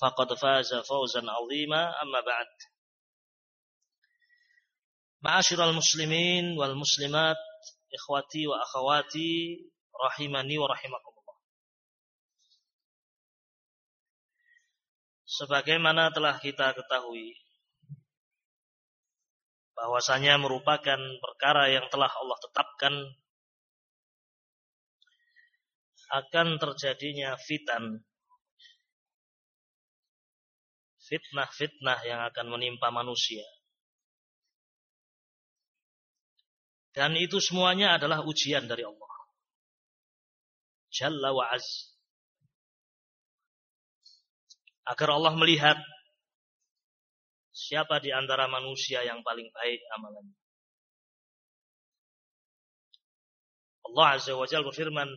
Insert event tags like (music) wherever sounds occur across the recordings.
faqad faza fawzan azima amma ba'd Ma'asyiral muslimin wal muslimat ikhwati wa akhawati rahimani wa rahimakumullah Sebagaimana telah kita ketahui bahwasanya merupakan perkara yang telah Allah tetapkan akan terjadinya fitan fitnah-fitnah yang akan menimpa manusia. Dan itu semuanya adalah ujian dari Allah. Jalla wa az. Agar Allah melihat siapa di antara manusia yang paling baik amalannya. Allah Azza wa Jalla berfirman,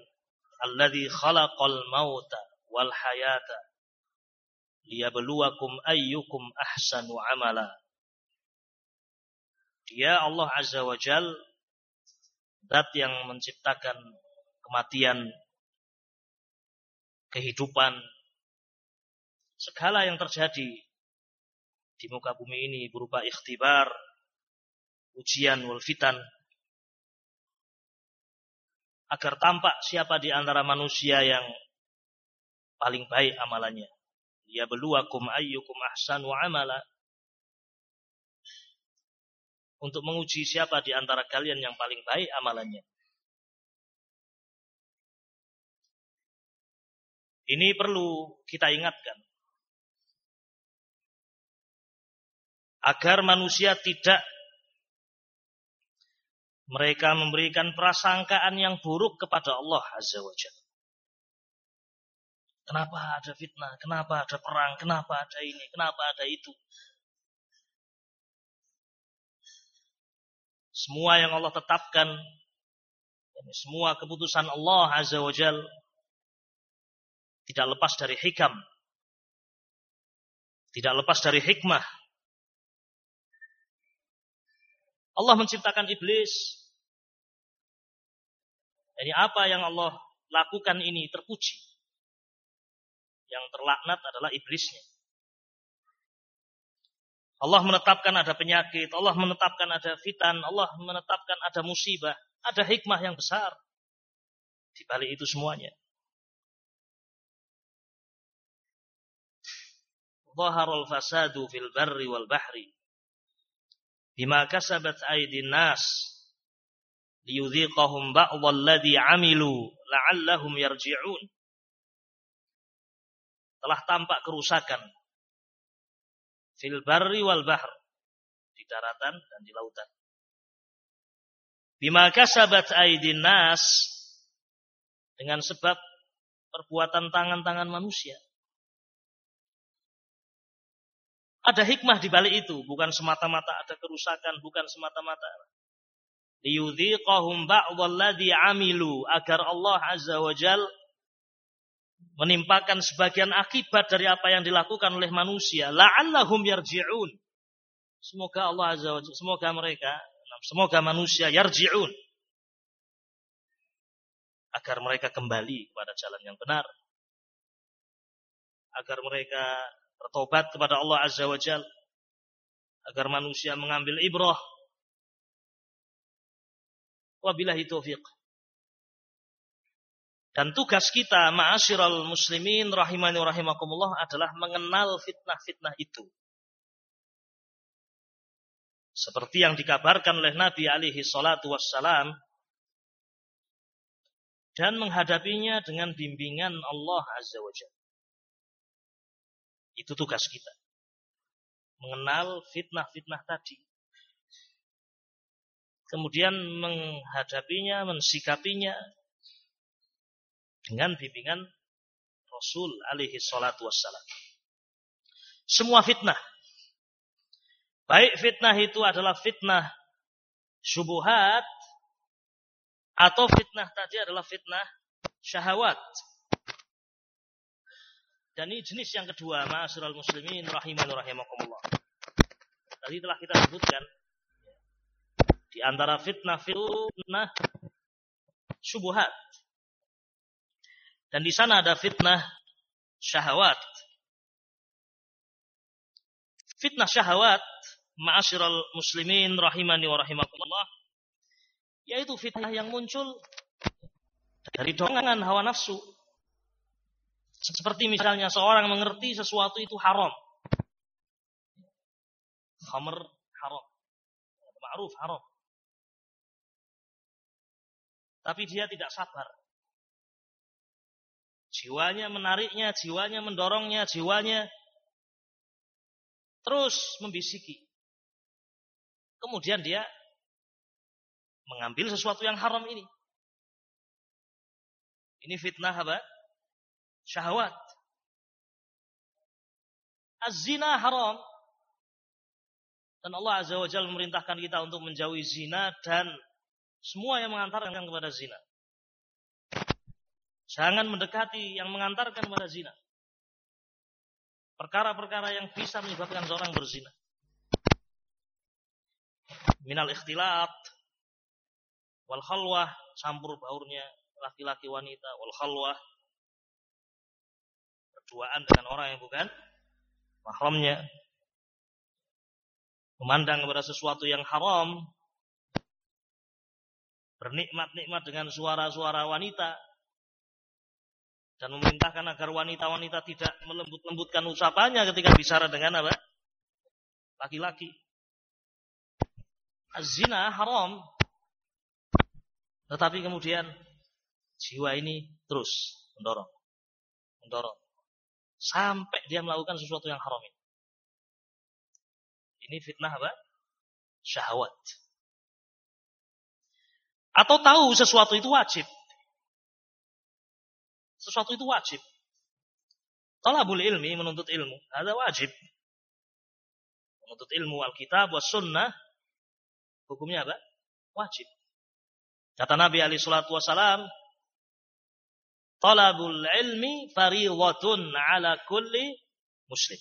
"Alladzi khalaqal mauta wal hayata liyabluwakum ayyukum ahsanu amala. Dia Allah Azza wa Jal zat yang menciptakan kematian, kehidupan, segala yang terjadi di muka bumi ini berupa ikhtibar, ujian wal fitan agar tampak siapa di antara manusia yang paling baik amalannya ya beluakum ayyukum ahsanu amala untuk menguji siapa di antara kalian yang paling baik amalannya. Ini perlu kita ingatkan. Agar manusia tidak mereka memberikan prasangkaan yang buruk kepada Allah Azza wa Jalla. Kenapa ada fitnah? Kenapa ada perang? Kenapa ada ini? Kenapa ada itu? Semua yang Allah tetapkan, semua keputusan Allah Azza wa Jal tidak lepas dari hikam, tidak lepas dari hikmah. Allah menciptakan iblis. Jadi apa yang Allah lakukan ini terpuji. Yang terlaknat adalah iblisnya. Allah menetapkan ada penyakit, Allah menetapkan ada fitan, Allah menetapkan ada musibah, ada hikmah yang besar di balik itu semuanya. Zaharul fasadu fil barri wal bahri bima kasabat aydin nas liyudhiqahum ba'dhal ladzi amilu la'allahum yarji'un telah tampak kerusakan fil barri wal bahr di daratan dan di lautan. Bima kasabat aidin nas dengan sebab perbuatan tangan-tangan manusia. Ada hikmah di balik itu, bukan semata-mata ada kerusakan, bukan semata-mata liyudhiqahum ba'dalladzi amilu agar Allah azza wa jalla menimpakan sebagian akibat dari apa yang dilakukan oleh manusia la'allahum yarji'un Semoga Allah Azza wa Jalla, semoga mereka, semoga manusia yarji'un. Agar mereka kembali kepada jalan yang benar. Agar mereka bertobat kepada Allah Azza wa Jalla. Agar manusia mengambil ibrah. Wabillahi taufiq. Dan tugas kita ma'asyiral muslimin rahimani rahimakumullah adalah mengenal fitnah-fitnah itu. Seperti yang dikabarkan oleh Nabi alaihi salatu wassalam. Dan menghadapinya dengan bimbingan Allah azza wa jalla. Itu tugas kita. Mengenal fitnah-fitnah tadi. Kemudian menghadapinya, mensikapinya dengan bimbingan Rasul alaihi salatu wassalam. Semua fitnah Baik fitnah itu adalah fitnah syubuhat atau fitnah tadi adalah fitnah syahwat. Dan ini jenis yang kedua, ma'asyiral muslimin rahiman rahimakumullah. Tadi telah kita sebutkan di antara fitnah fitnah syubuhat. Dan di sana ada fitnah syahwat. Fitnah syahwat ma'asyiral muslimin rahimani wa rahimakumullah yaitu fitnah yang muncul dari dorongan hawa nafsu. Seperti misalnya seorang mengerti sesuatu itu haram. Khamr haram. Ma'ruf haram. Tapi dia tidak sabar jiwanya menariknya jiwanya mendorongnya jiwanya terus membisiki Kemudian dia mengambil sesuatu yang haram ini. Ini fitnah apa? Syahwat. Az-zina haram. Dan Allah Azza wa Jalla memerintahkan kita untuk menjauhi zina dan semua yang mengantarkan kepada zina. Jangan mendekati yang mengantarkan kepada zina. Perkara-perkara yang bisa menyebabkan seorang berzina. Minal ikhtilat. Wal khalwah. Campur baurnya laki-laki wanita. Wal khalwah. Dengan orang yang bukan mahramnya. Memandang kepada sesuatu yang haram. Bernikmat-nikmat dengan suara-suara wanita dan memerintahkan agar wanita-wanita tidak melembut-lembutkan ucapannya ketika bicara dengan apa? laki-laki zina haram. Tetapi kemudian jiwa ini terus mendorong. Mendorong. Sampai dia melakukan sesuatu yang haram ini. Ini fitnah apa? Syahwat. Atau tahu sesuatu itu wajib. Sesuatu itu wajib. Talabul ilmi, menuntut ilmu. Ada wajib. Menuntut ilmu Alkitab, was sunnah Hukumnya apa? Wajib. Kata Nabi Ali Shallallahu Wasallam, Talabul ilmi fariwatun ala kulli muslim.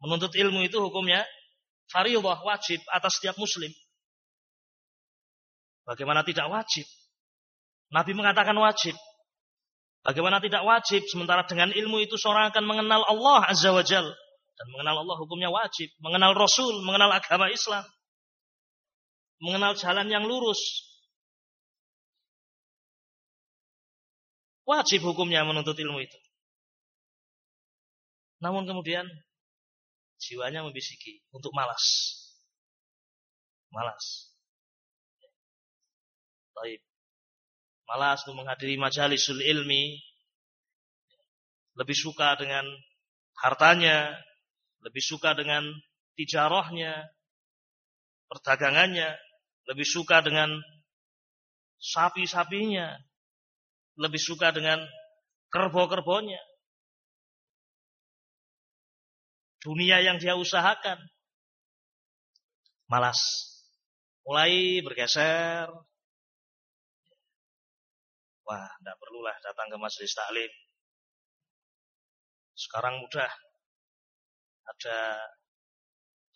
Menuntut ilmu itu hukumnya fariwah wajib atas setiap muslim. Bagaimana tidak wajib? Nabi mengatakan wajib. Bagaimana tidak wajib? Sementara dengan ilmu itu seorang akan mengenal Allah Azza wa Jal. Dan mengenal Allah hukumnya wajib. Mengenal Rasul, mengenal agama Islam mengenal jalan yang lurus. Wajib hukumnya menuntut ilmu itu. Namun kemudian jiwanya membisiki untuk malas. Malas. Baik. Malas untuk menghadiri majalisul ilmi. Lebih suka dengan hartanya, lebih suka dengan tijarahnya, perdagangannya, lebih suka dengan sapi-sapinya, lebih suka dengan kerbau-kerbonya. Dunia yang dia usahakan. Malas. Mulai bergeser. Wah, tidak perlulah datang ke majelis taklim. Sekarang mudah. Ada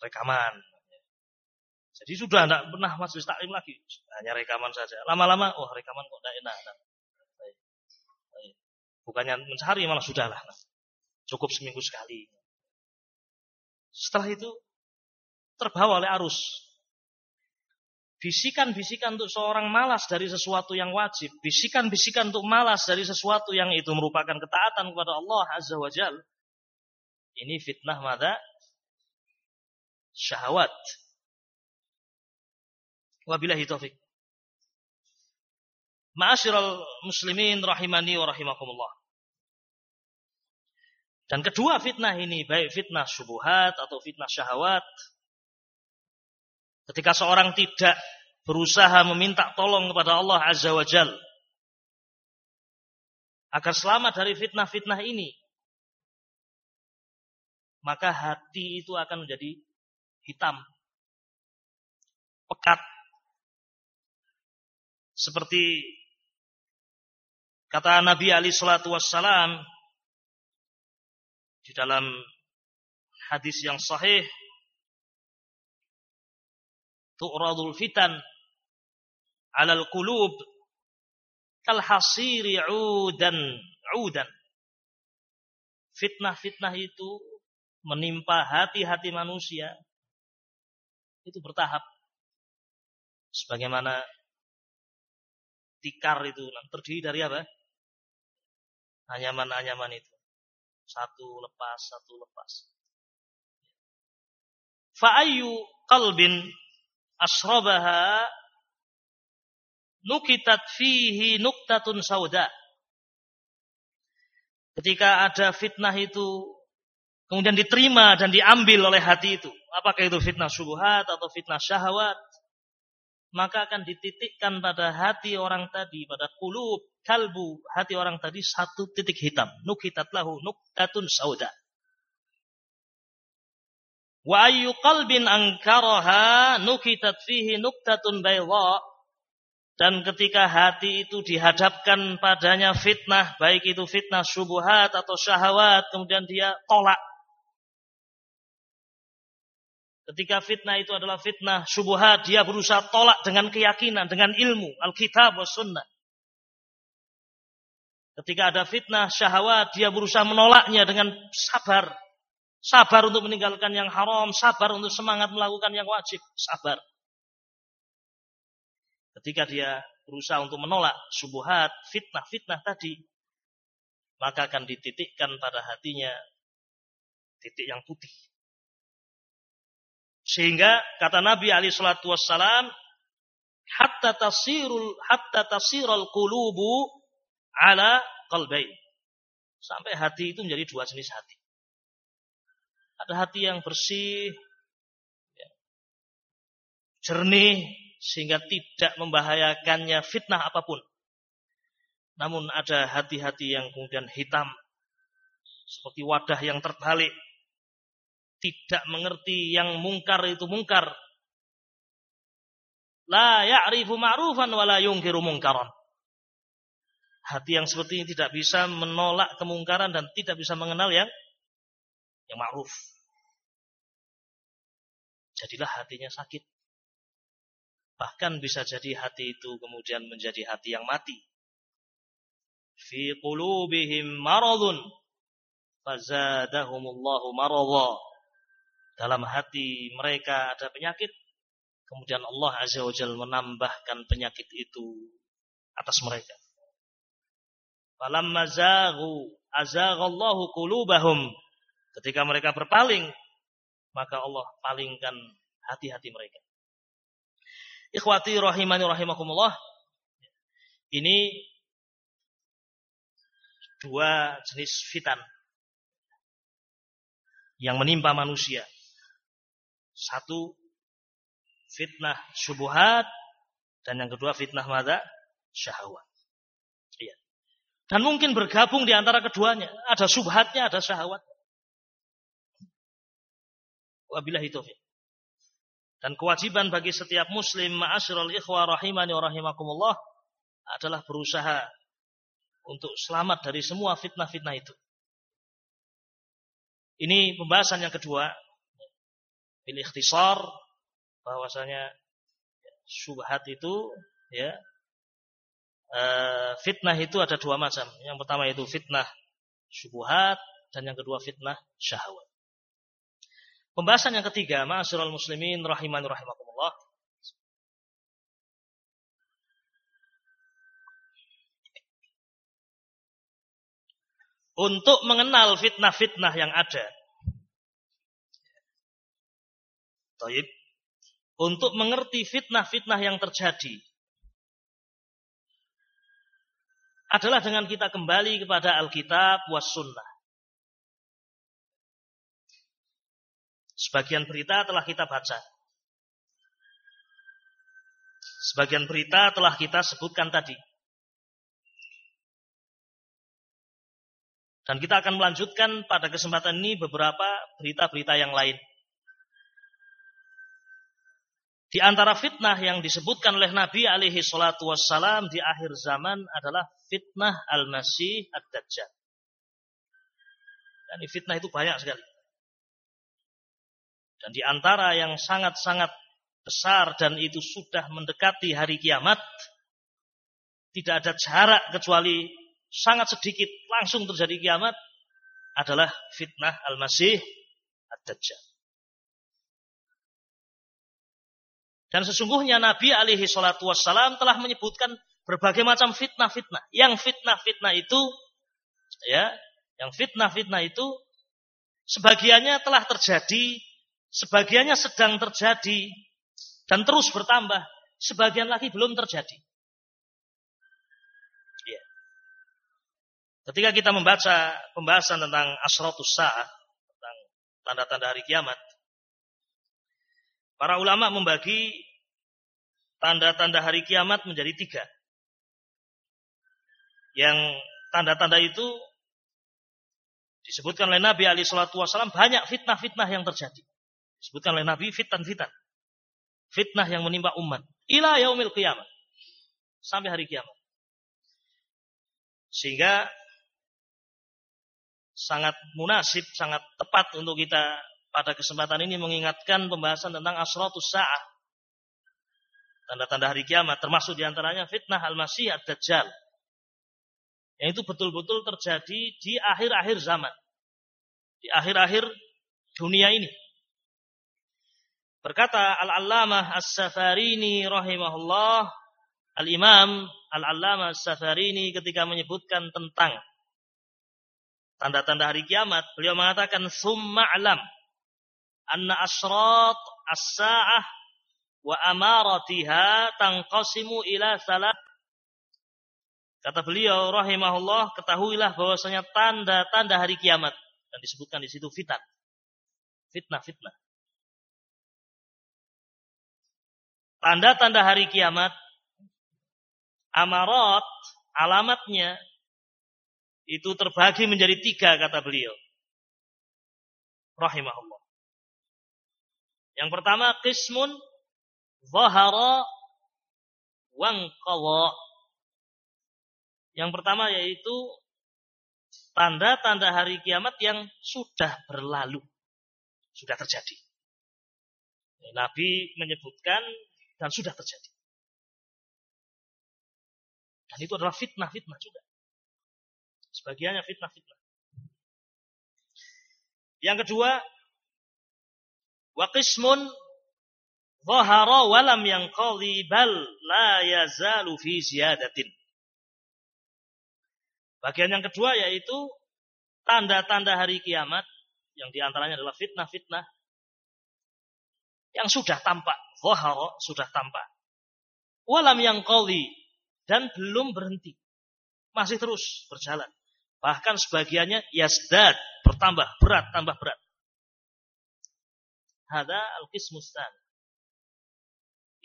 rekaman. Jadi sudah tidak pernah majelis taklim lagi, hanya rekaman saja. Lama-lama, oh rekaman kok tidak enak. Bukannya mencari malah sudahlah. Cukup seminggu sekali. Setelah itu terbawa oleh arus. Bisikan-bisikan untuk seorang malas dari sesuatu yang wajib. Bisikan-bisikan untuk malas dari sesuatu yang itu merupakan ketaatan kepada Allah Azza wa Jal. Ini fitnah mada syahwat. Wabillahi taufik. Ma'asyiral muslimin rahimani wa rahimakumullah. Dan kedua fitnah ini, baik fitnah syubuhat atau fitnah syahwat, ketika seorang tidak berusaha meminta tolong kepada Allah Azza wa Jal, agar selamat dari fitnah-fitnah ini, maka hati itu akan menjadi hitam, pekat. Seperti kata Nabi Ali Shallallahu Wasallam di dalam hadis yang sahih tu'radul fitan 'alal qulub kal hasiri 'udan 'udan fitnah-fitnah itu menimpa hati-hati manusia itu bertahap. Sebagaimana tikar itu terdiri dari apa? Anyaman-anyaman itu. Satu lepas, satu lepas. Fa'ayu qalbin asrabaha nukitat fihi nuktatun sauda. Ketika ada fitnah itu kemudian diterima dan diambil oleh hati itu, apakah itu fitnah syubhat atau fitnah syahwat, maka akan dititikkan pada hati orang tadi, pada kulub, kalbu, hati orang tadi satu titik hitam. Nukitat lahu nuktatun sauda. Wa ayyu qalbin ankaraha nukitat fihi nuktatun. Dan ketika hati itu dihadapkan padanya fitnah, baik itu fitnah syubhat atau syahwat, kemudian dia tolak Ketika fitnah itu adalah fitnah syubuhat, dia berusaha tolak dengan keyakinan, dengan ilmu, Alkitab wa sunnah. Ketika ada fitnah syahwat, dia berusaha menolaknya dengan sabar. Sabar untuk meninggalkan yang haram, sabar untuk semangat melakukan yang wajib, sabar. Ketika dia berusaha untuk menolak subuhat, fitnah-fitnah tadi, maka akan dititikkan pada hatinya titik yang putih. Sehingga kata Nabi Ali Shallallahu Wasallam, hatta tasirul hatta tasirul kulubu ala qalbain. Sampai hati itu menjadi dua jenis hati. Ada hati yang bersih, ya, jernih, sehingga tidak membahayakannya fitnah apa pun. Namun ada hati-hati yang kemudian hitam, seperti wadah yang terbalik, tidak mengerti yang mungkar itu mungkar. La ya'rifu ma'rufan wa la yungkiru mungkaran. Hati yang seperti ini tidak bisa menolak kemungkaran dan tidak bisa mengenal yang yang ma'ruf. Jadilah hatinya sakit. Bahkan bisa jadi hati itu kemudian menjadi hati yang mati. Fi qulubihim maradun fazadahumullahu maradha dalam hati mereka ada penyakit, kemudian Allah Azza wa Jalla menambahkan penyakit itu atas mereka. Falamma zaghu azaghallahu qulubahum. Ketika mereka berpaling, maka Allah palingkan hati-hati mereka. Ikhwati rahimani rahimakumullah. Ini dua jenis fitan yang menimpa manusia. Satu fitnah syubuhat dan yang kedua fitnah mada syahwat. Iya. Dan mungkin bergabung di antara keduanya. Ada subhatnya, ada syahwat. Wabillahi taufiq. Dan kewajiban bagi setiap muslim ma'asyiral ikhwah rahimani wa rahimakumullah adalah berusaha untuk selamat dari semua fitnah-fitnah itu. Ini pembahasan yang kedua bil ikhtisar bahwasanya syubhat itu ya uh, fitnah itu ada dua macam. Yang pertama itu fitnah syubhat dan yang kedua fitnah syahwat. Pembahasan yang ketiga, ma'asyiral muslimin rahiman rahimakumullah. Untuk mengenal fitnah-fitnah yang ada. Taib. Untuk mengerti fitnah-fitnah yang terjadi. Adalah dengan kita kembali kepada Alkitab was sunnah. Sebagian berita telah kita baca. Sebagian berita telah kita sebutkan tadi. Dan kita akan melanjutkan pada kesempatan ini beberapa berita-berita yang lain. Di antara fitnah yang disebutkan oleh Nabi alaihi salatu wassalam di akhir zaman adalah fitnah al-masih ad-dajjal. Dan fitnah itu banyak sekali. Dan di antara yang sangat-sangat besar dan itu sudah mendekati hari kiamat, tidak ada jarak kecuali sangat sedikit langsung terjadi kiamat adalah fitnah al-masih ad-dajjal. Dan sesungguhnya Nabi alaihi salatu wassalam telah menyebutkan berbagai macam fitnah-fitnah. Yang fitnah-fitnah itu ya, yang fitnah-fitnah itu sebagiannya telah terjadi Sebagiannya sedang terjadi dan terus bertambah. Sebagian lagi belum terjadi. Ya. Ketika kita membaca pembahasan tentang asratus sa'ah, tentang tanda-tanda hari kiamat, para ulama membagi tanda-tanda hari kiamat menjadi tiga. Yang tanda-tanda itu disebutkan oleh Nabi Ali Shallallahu Wasallam banyak fitnah-fitnah yang terjadi. Disebutkan oleh Nabi fitan-fitan. Fitnah yang menimpa umat. Ila yaumil qiyamah. Sampai hari kiamat. Sehingga sangat munasib, sangat tepat untuk kita pada kesempatan ini mengingatkan pembahasan tentang asratus sa'ah. Tanda-tanda hari kiamat. Termasuk di antaranya fitnah al-masih ad-dajjal. Yang itu betul-betul terjadi di akhir-akhir zaman. Di akhir-akhir dunia ini. Berkata Al-Allamah As-Safarini rahimahullah, Al-Imam Al-Allamah As-Safarini ketika menyebutkan tentang tanda-tanda hari kiamat, beliau mengatakan summa alam anna asrat as-sa'ah wa amaratiha tanqasimu ila salat Kata beliau rahimahullah, ketahuilah bahwasanya tanda-tanda hari kiamat dan disebutkan di situ fitan. Fitnah-fitnah. Tanda-tanda hari kiamat, amarat, alamatnya, itu terbagi menjadi tiga kata beliau. Rahimahullah. Yang pertama, kismun zahara wangqawa. Yang pertama yaitu tanda-tanda hari kiamat yang sudah berlalu. Sudah terjadi. Nabi menyebutkan dan sudah terjadi. Dan itu adalah fitnah-fitnah juga. Sebagiannya fitnah-fitnah. Yang kedua, waqismun zahara walam yang bal la yazalu fi ziyadatin. Bagian yang kedua yaitu tanda-tanda hari kiamat yang di antaranya adalah fitnah-fitnah yang sudah tampak Zahara sudah tampak. Walam yang qali dan belum berhenti. Masih terus berjalan. Bahkan sebagiannya yasdad, bertambah berat, tambah berat. Hada al-qismustan.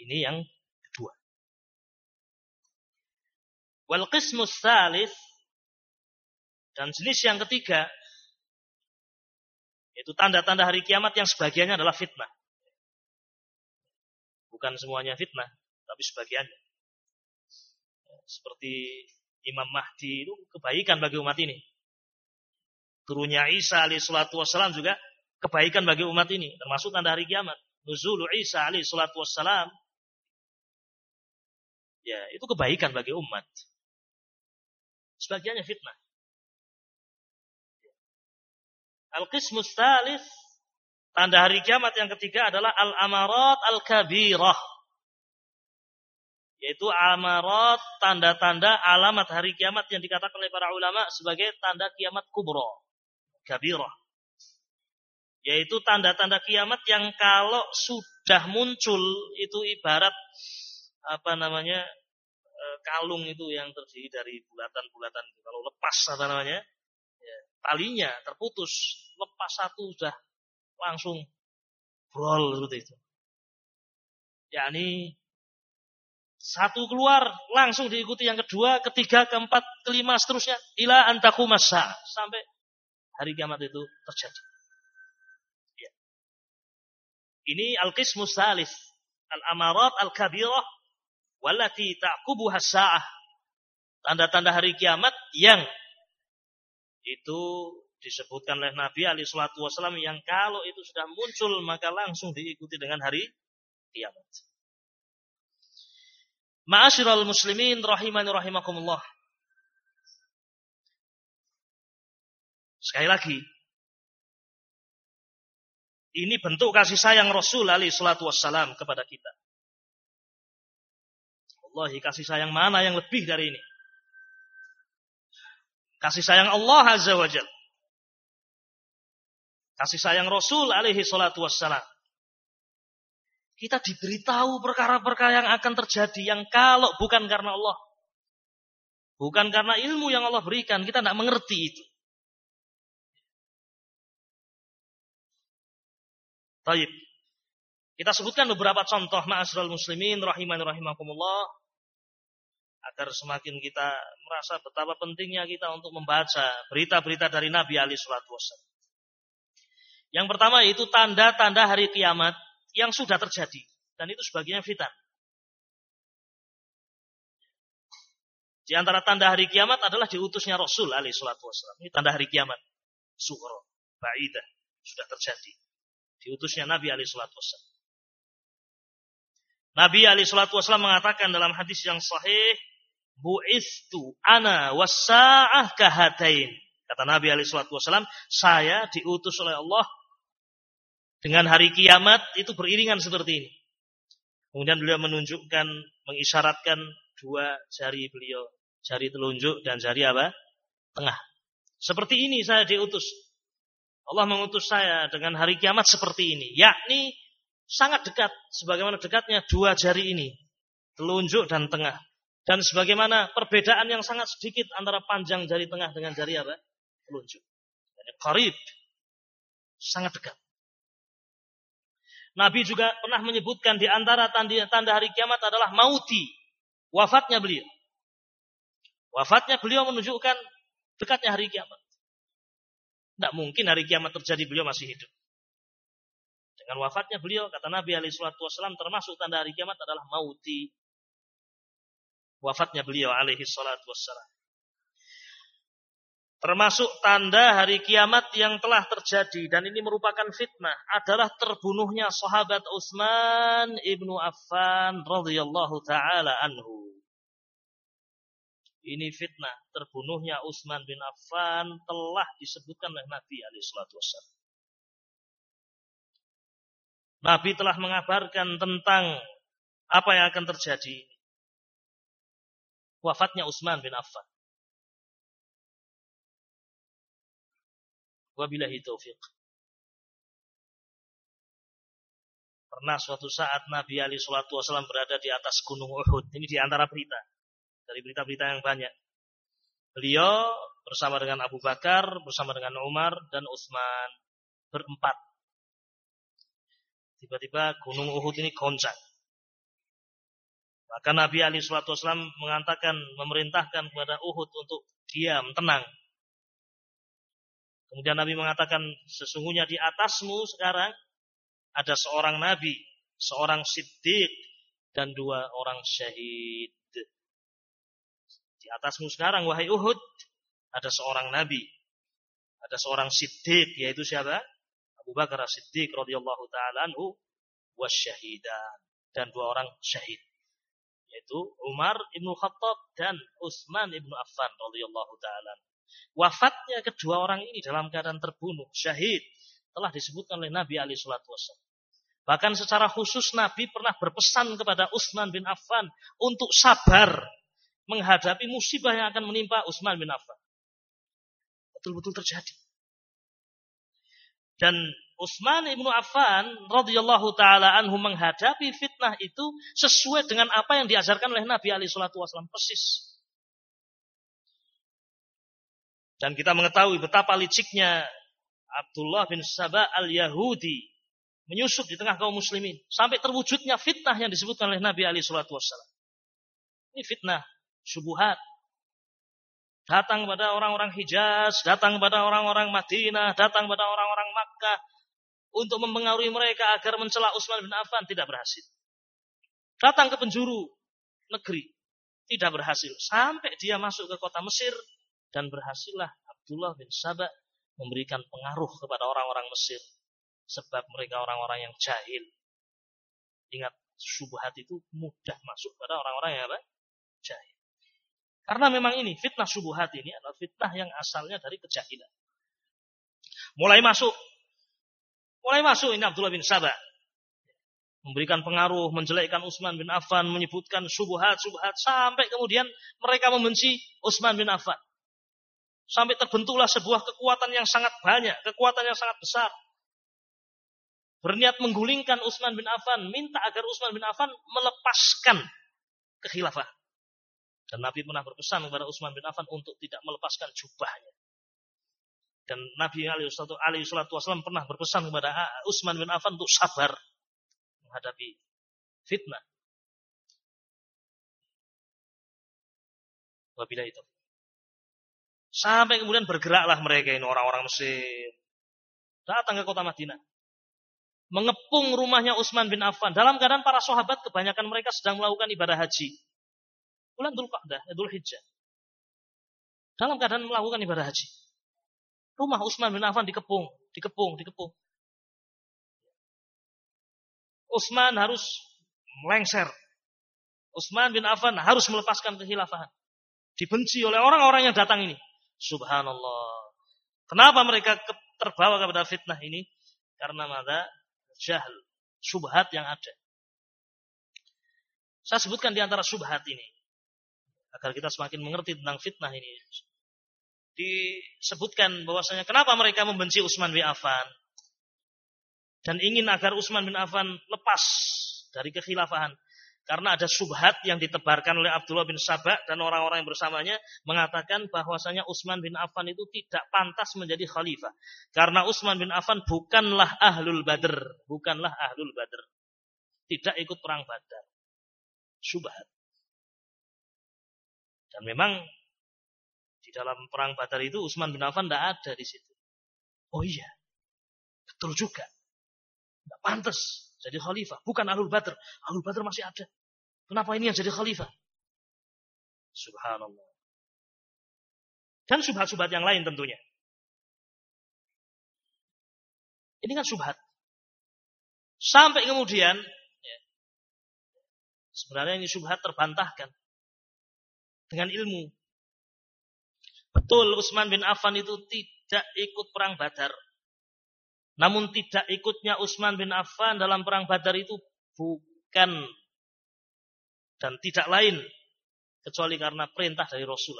Ini yang kedua. Wal qismus salis dan jenis yang ketiga yaitu tanda-tanda hari kiamat yang sebagiannya adalah fitnah. Bukan semuanya fitnah, tapi sebagiannya. Seperti Imam Mahdi itu kebaikan bagi umat ini. Turunnya Isa alaihissalatu wassalam juga kebaikan bagi umat ini, termasuk tanda hari kiamat. Nuzul Isa alaihi salatu wassalam. Ya, itu kebaikan bagi umat. Sebagiannya fitnah. Al-qismus thalith tanda hari kiamat yang ketiga adalah al-amarat al-kabirah. Yaitu amarat tanda-tanda alamat hari kiamat yang dikatakan oleh para ulama sebagai tanda kiamat kubro. Kabirah. Yaitu tanda-tanda kiamat yang kalau sudah muncul itu ibarat apa namanya e, kalung itu yang terdiri dari bulatan-bulatan kalau lepas apa namanya ya, talinya terputus lepas satu sudah langsung brol seperti itu. Yakni satu keluar langsung diikuti yang kedua ketiga keempat kelima seterusnya. Ila antaku masa. Sampai hari kiamat itu terjadi. Ini al-qismu salis. Al-amarat al-kabirah. Walati ta'kubuha sa'ah. Tanda-tanda hari kiamat yang itu disebutkan oleh Nabi Ali Shallallahu Wasallam yang kalau itu sudah muncul maka langsung diikuti dengan hari kiamat. Ma'asyiral muslimin rahimani rahimakumullah. Sekali lagi, ini bentuk kasih sayang Rasul alaihi salatu wassalam kepada kita. Wallahi kasih sayang mana yang lebih dari ini? Kasih sayang Allah azza wa jal. Kasih sayang Rasul alaihi salatu wassalam. Kita diberitahu perkara-perkara yang akan terjadi yang kalau bukan karena Allah. Bukan karena ilmu yang Allah berikan, kita tidak mengerti itu. Taib. Kita sebutkan beberapa contoh ma'asral muslimin rahimani rahimakumullah agar semakin kita merasa betapa pentingnya kita untuk membaca berita-berita dari Nabi Ali Shallallahu Wasallam. Yang pertama itu tanda-tanda hari kiamat yang sudah terjadi dan itu sebagiannya fitan. Di antara tanda hari kiamat adalah diutusnya Rasul Ali Shallallahu Wasallam. Ini tanda hari kiamat. Suhro, ba'idah, sudah terjadi diutusnya Nabi alaihi salatu wasallam. Nabi alaihi salatu wasallam mengatakan dalam hadis yang sahih, "Bu'istu ana wasa'ah kahatain." Kata Nabi alaihi salatu wasallam, "Saya diutus oleh Allah dengan hari kiamat itu beriringan seperti ini." Kemudian beliau menunjukkan, mengisyaratkan dua jari beliau, jari telunjuk dan jari apa? Tengah. Seperti ini saya diutus. Allah mengutus saya dengan hari kiamat seperti ini, yakni sangat dekat sebagaimana dekatnya dua jari ini, telunjuk dan tengah. Dan sebagaimana perbedaan yang sangat sedikit antara panjang jari tengah dengan jari apa? Telunjuk. Jadi qarib. Sangat dekat. Nabi juga pernah menyebutkan di antara tanda, tanda hari kiamat adalah mauti. Wafatnya beliau. Wafatnya beliau menunjukkan dekatnya hari kiamat. Tidak mungkin hari kiamat terjadi beliau masih hidup. Dengan wafatnya beliau, kata Nabi alaihi wasallam termasuk tanda hari kiamat adalah mauti. Wafatnya beliau alaihi salatu wassalam. Termasuk tanda hari kiamat yang telah terjadi dan ini merupakan fitnah adalah terbunuhnya sahabat Utsman ibnu Affan radhiyallahu taala anhu. Ini fitnah terbunuhnya Utsman bin Affan telah disebutkan oleh Nabi alaihi wasallam. Nabi telah mengabarkan tentang apa yang akan terjadi. Wafatnya Utsman bin Affan. Wabillahi taufiq. Pernah suatu saat Nabi Ali Shallallahu Wasallam berada di atas gunung Uhud. Ini di antara berita dari berita-berita yang banyak. Beliau bersama dengan Abu Bakar, bersama dengan Umar dan Utsman berempat. Tiba-tiba gunung Uhud ini goncang. Maka Nabi Ali Shallallahu Wasallam mengatakan, memerintahkan kepada Uhud untuk diam, tenang. Kemudian Nabi mengatakan, sesungguhnya di atasmu sekarang ada seorang Nabi, seorang Siddiq, dan dua orang syahid. Di atasmu sekarang wahai Uhud ada seorang nabi. Ada seorang siddiq yaitu siapa? Abu Bakar As-Siddiq radhiyallahu taala anhu wasyahidan dan dua orang syahid yaitu Umar Ibn Khattab dan Utsman Ibn Affan radhiyallahu taala. Wafatnya kedua orang ini dalam keadaan terbunuh, syahid, telah disebutkan oleh Nabi alaihi salatu wasallam. Bahkan secara khusus Nabi pernah berpesan kepada Utsman bin Affan untuk sabar menghadapi musibah yang akan menimpa Utsman bin Affan. Betul-betul terjadi. Dan Utsman ibnu Affan radhiyallahu taala anhu menghadapi fitnah itu sesuai dengan apa yang diajarkan oleh Nabi alaihi salatu wasallam persis. Dan kita mengetahui betapa liciknya Abdullah bin Sabah al-Yahudi menyusup di tengah kaum muslimin sampai terwujudnya fitnah yang disebutkan oleh Nabi alaihi salatu wasallam. Ini fitnah subuhat Datang kepada orang-orang Hijaz, datang kepada orang-orang Madinah, datang kepada orang-orang Makkah untuk mempengaruhi mereka agar mencela Utsman bin Affan tidak berhasil. Datang ke penjuru negeri tidak berhasil sampai dia masuk ke kota Mesir dan berhasillah Abdullah bin Sabah memberikan pengaruh kepada orang-orang Mesir sebab mereka orang-orang yang jahil. Ingat syubhat itu mudah masuk pada orang-orang yang apa? Jahil. Karena memang ini fitnah subuhat ini adalah fitnah yang asalnya dari kejahilan. Mulai masuk, mulai masuk ini Abdullah bin Sabah. Memberikan pengaruh, menjelekkan Utsman bin Affan, menyebutkan subuhat, subuhat, sampai kemudian mereka membenci Utsman bin Affan. Sampai terbentuklah sebuah kekuatan yang sangat banyak, kekuatan yang sangat besar. Berniat menggulingkan Utsman bin Affan, minta agar Utsman bin Affan melepaskan kekhilafah. Dan Nabi pernah berpesan kepada Utsman bin Affan untuk tidak melepaskan jubahnya. Dan Nabi alaihi salatu wasallam pernah berpesan kepada Utsman bin Affan untuk sabar menghadapi fitnah. Wabila itu. Sampai kemudian bergeraklah mereka ini orang-orang Mesir. Datang ke kota Madinah. Mengepung rumahnya Utsman bin Affan. Dalam keadaan para sahabat kebanyakan mereka sedang melakukan ibadah haji bulan Dhul Qa'dah, eh, Dhul Hijjah. Dalam keadaan melakukan ibadah haji. Rumah Utsman bin Affan dikepung, dikepung, dikepung. Utsman harus melengser. Utsman bin Affan harus melepaskan kehilafahan. Dibenci oleh orang-orang yang datang ini. Subhanallah. Kenapa mereka terbawa kepada fitnah ini? Karena ada jahil, subhat yang ada. Saya sebutkan di antara subhat ini agar kita semakin mengerti tentang fitnah ini. Disebutkan bahwasanya kenapa mereka membenci Utsman bin Affan dan ingin agar Utsman bin Affan lepas dari kekhilafahan karena ada subhat yang ditebarkan oleh Abdullah bin Sabah dan orang-orang yang bersamanya mengatakan bahwasanya Utsman bin Affan itu tidak pantas menjadi khalifah. Karena Utsman bin Affan bukanlah ahlul badr bukanlah ahlul badr. Tidak ikut perang badar. Subhat. Dan memang di dalam perang Badar itu Utsman bin Affan tidak ada di situ. Oh iya, betul juga. Tidak pantas jadi khalifah. Bukan Ahlul Badr. Ahlul Badr masih ada. Kenapa ini yang jadi khalifah? Subhanallah. Dan subhat-subhat yang lain tentunya. Ini kan subhat. Sampai kemudian, ya, sebenarnya ini subhat terbantahkan dengan ilmu. Betul Utsman bin Affan itu tidak ikut perang Badar. Namun tidak ikutnya Utsman bin Affan dalam perang Badar itu bukan dan tidak lain kecuali karena perintah dari Rasul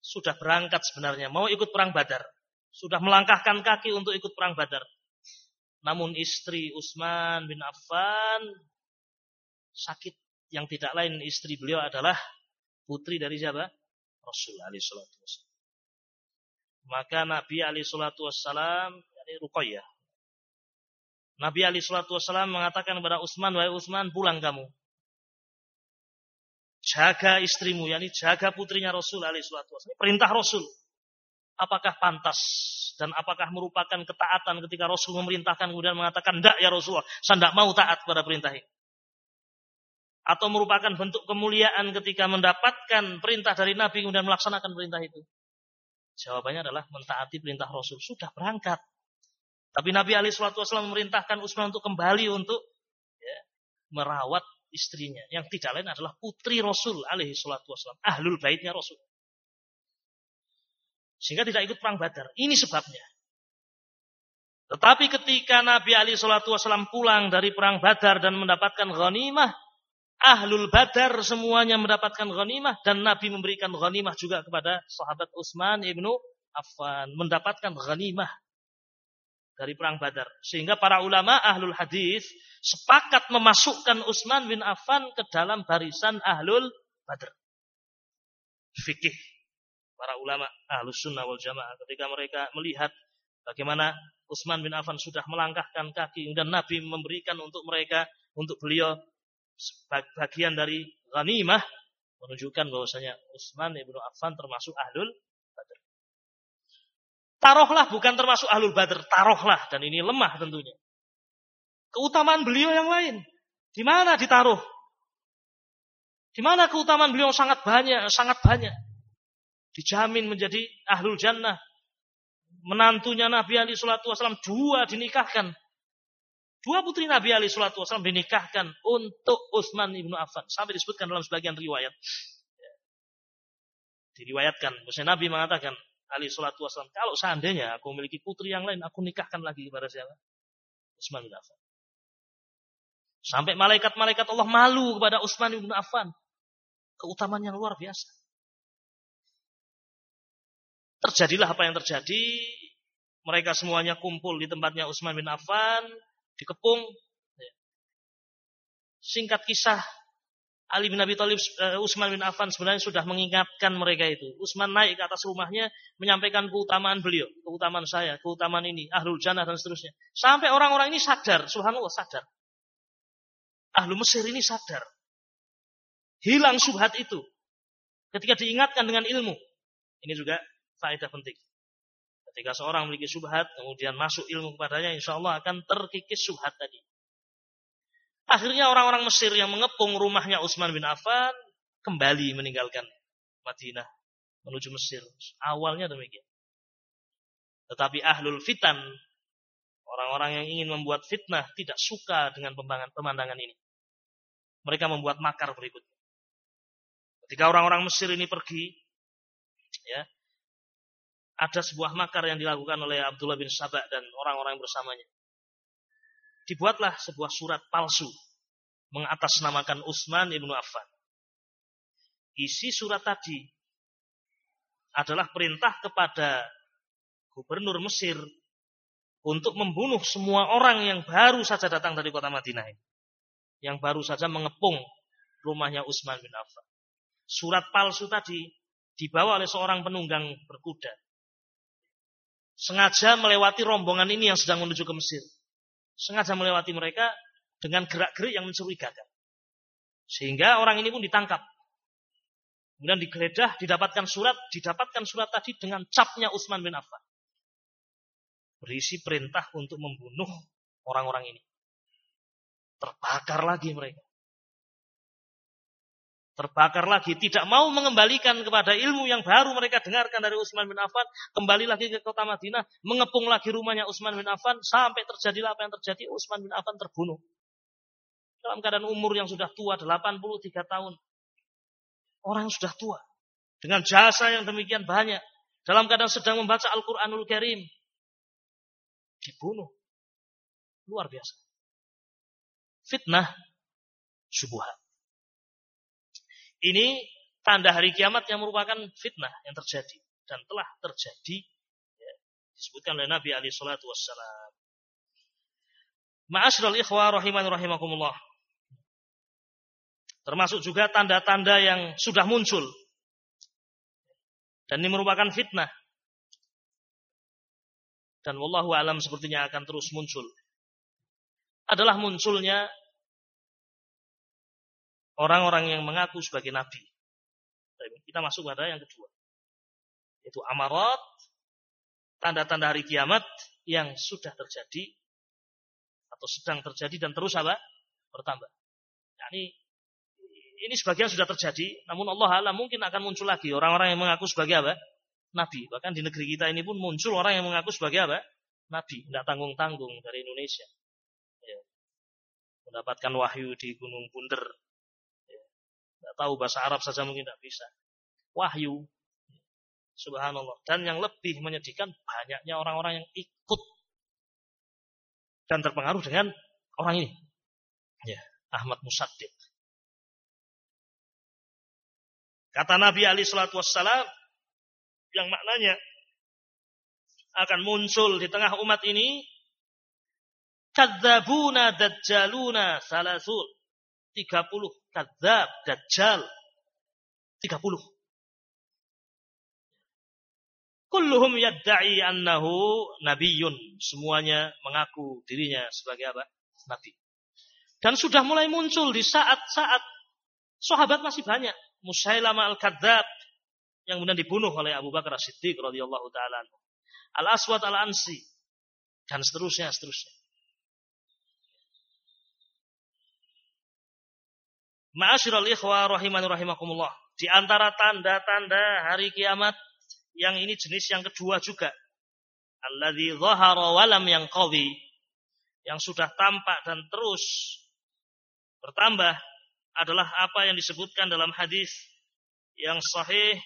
Sudah berangkat sebenarnya mau ikut perang Badar. Sudah melangkahkan kaki untuk ikut perang Badar. Namun istri Utsman bin Affan sakit yang tidak lain istri beliau adalah putri dari siapa? Rasul alaihi salatu Maka Nabi alaihi salatu wassalam, yani Ruqayyah. Nabi alaihi salatu wassalam mengatakan kepada Utsman, "Wahai Utsman, pulang kamu." Jaga istrimu, yakni jaga putrinya Rasul alaihi salatu wassalam. Perintah Rasul. Apakah pantas dan apakah merupakan ketaatan ketika Rasul memerintahkan kemudian mengatakan, "Tidak ya Rasulullah, saya tidak mau taat pada perintah ini." atau merupakan bentuk kemuliaan ketika mendapatkan perintah dari Nabi kemudian melaksanakan perintah itu? Jawabannya adalah mentaati perintah Rasul. Sudah berangkat. Tapi Nabi Ali Shallallahu Wasallam memerintahkan Utsman untuk kembali untuk ya, merawat istrinya. Yang tidak lain adalah putri Rasul alaihi salatu wasallam. Ahlul baitnya Rasul. Sehingga tidak ikut perang badar. Ini sebabnya. Tetapi ketika Nabi Ali Shallallahu Wasallam pulang dari perang badar dan mendapatkan ghanimah, ahlul badar semuanya mendapatkan ghanimah dan Nabi memberikan ghanimah juga kepada sahabat Utsman ibnu Affan mendapatkan ghanimah dari perang Badar. Sehingga para ulama ahlul hadis sepakat memasukkan Utsman bin Affan ke dalam barisan ahlul Badar. Fikih para ulama ahlus sunnah wal jamaah ketika mereka melihat bagaimana Utsman bin Affan sudah melangkahkan kaki dan Nabi memberikan untuk mereka untuk beliau bagian dari ghanimah menunjukkan bahwasanya Utsman bin Affan termasuk ahlul Taruhlah bukan termasuk ahlul badr, taruhlah dan ini lemah tentunya. Keutamaan beliau yang lain, di mana ditaruh? Di mana keutamaan beliau sangat banyak, sangat banyak. Dijamin menjadi ahlul jannah. Menantunya Nabi Ali Shallallahu Wasallam dua dinikahkan. Dua putri Nabi Ali Shallallahu Wasallam dinikahkan untuk Utsman ibnu Affan. Sampai disebutkan dalam sebagian riwayat. Diriwayatkan, Maksudnya Nabi mengatakan, Ali Shallallahu Wasallam. Kalau seandainya aku memiliki putri yang lain, aku nikahkan lagi kepada siapa? Utsman bin Affan. Sampai malaikat-malaikat Allah malu kepada Utsman bin Affan. Keutamaan yang luar biasa. Terjadilah apa yang terjadi. Mereka semuanya kumpul di tempatnya Utsman bin Affan. Dikepung. Singkat kisah Ali bin Abi Thalib, uh, Utsman bin Affan sebenarnya sudah mengingatkan mereka itu. Utsman naik ke atas rumahnya menyampaikan keutamaan beliau, keutamaan saya, keutamaan ini, ahlul jannah dan seterusnya. Sampai orang-orang ini sadar, subhanallah sadar. Ahlu Mesir ini sadar. Hilang subhat itu. Ketika diingatkan dengan ilmu. Ini juga faedah penting. Ketika seorang memiliki subhat, kemudian masuk ilmu kepadanya, insya Allah akan terkikis subhat tadi. Akhirnya orang-orang Mesir yang mengepung rumahnya Utsman bin Affan kembali meninggalkan Madinah menuju Mesir. Awalnya demikian. Tetapi ahlul fitan, orang-orang yang ingin membuat fitnah tidak suka dengan pemandangan ini. Mereka membuat makar berikutnya. Ketika orang-orang Mesir ini pergi, ya, ada sebuah makar yang dilakukan oleh Abdullah bin Sabah dan orang-orang yang bersamanya dibuatlah sebuah surat palsu mengatasnamakan Utsman ibnu Affan. Isi surat tadi adalah perintah kepada gubernur Mesir untuk membunuh semua orang yang baru saja datang dari kota Madinah. Yang baru saja mengepung rumahnya Utsman bin Affan. Surat palsu tadi dibawa oleh seorang penunggang berkuda. Sengaja melewati rombongan ini yang sedang menuju ke Mesir sengaja melewati mereka dengan gerak-gerik yang mencurigakan. Sehingga orang ini pun ditangkap. Kemudian digeledah, didapatkan surat, didapatkan surat tadi dengan capnya Utsman bin Affan. Berisi perintah untuk membunuh orang-orang ini. Terbakar lagi mereka terbakar lagi, tidak mau mengembalikan kepada ilmu yang baru mereka dengarkan dari Utsman bin Affan, kembali lagi ke kota Madinah, mengepung lagi rumahnya Utsman bin Affan, sampai terjadilah apa yang terjadi, Utsman bin Affan terbunuh. Dalam keadaan umur yang sudah tua, 83 tahun. Orang yang sudah tua. Dengan jasa yang demikian banyak. Dalam keadaan sedang membaca Al-Quranul Karim. Dibunuh. Luar biasa. Fitnah. Subuhat. Ini tanda hari kiamat yang merupakan fitnah yang terjadi dan telah terjadi ya, disebutkan oleh Nabi Ali Shallallahu Wasallam. Ma'asyiral ikhwah rahiman rahimakumullah. Termasuk juga tanda-tanda yang sudah muncul. Dan ini merupakan fitnah. Dan wallahu alam sepertinya akan terus muncul. Adalah munculnya orang-orang yang mengaku sebagai nabi. Kita masuk pada yang kedua. Itu amarat, tanda-tanda hari kiamat yang sudah terjadi atau sedang terjadi dan terus apa? bertambah. Nah, ini sebagian sudah terjadi, namun Allah Allah mungkin akan muncul lagi orang-orang yang mengaku sebagai apa? Nabi. Bahkan di negeri kita ini pun muncul orang yang mengaku sebagai apa? Nabi, tidak tanggung-tanggung dari Indonesia. Ya. Mendapatkan wahyu di Gunung Bunder. Tidak tahu bahasa Arab saja mungkin tidak bisa. Wahyu. Subhanallah. Dan yang lebih menyedihkan banyaknya orang-orang yang ikut dan terpengaruh dengan orang ini. Ya, Ahmad Musaddiq. Kata Nabi Ali Shallallahu Wasallam yang maknanya akan muncul di tengah umat ini kadzabuna dajjaluna salasul 30 kadzab dajjal. 30 kulluhum yadda'i annahu nabiyyun. Semuanya mengaku dirinya sebagai apa? Nabi. Dan sudah mulai muncul di saat-saat sahabat masih banyak. Musailama al-Kadzab yang kemudian dibunuh oleh Abu Bakar Siddiq radhiyallahu taala Al-Aswad al-Ansi dan seterusnya seterusnya. Ma'asyiral ikhwa rahimani rahimakumullah. Di antara tanda-tanda hari kiamat yang ini jenis yang kedua juga. Alladzi dhahara walam yang qawi. Yang sudah tampak dan terus bertambah adalah apa yang disebutkan dalam hadis yang sahih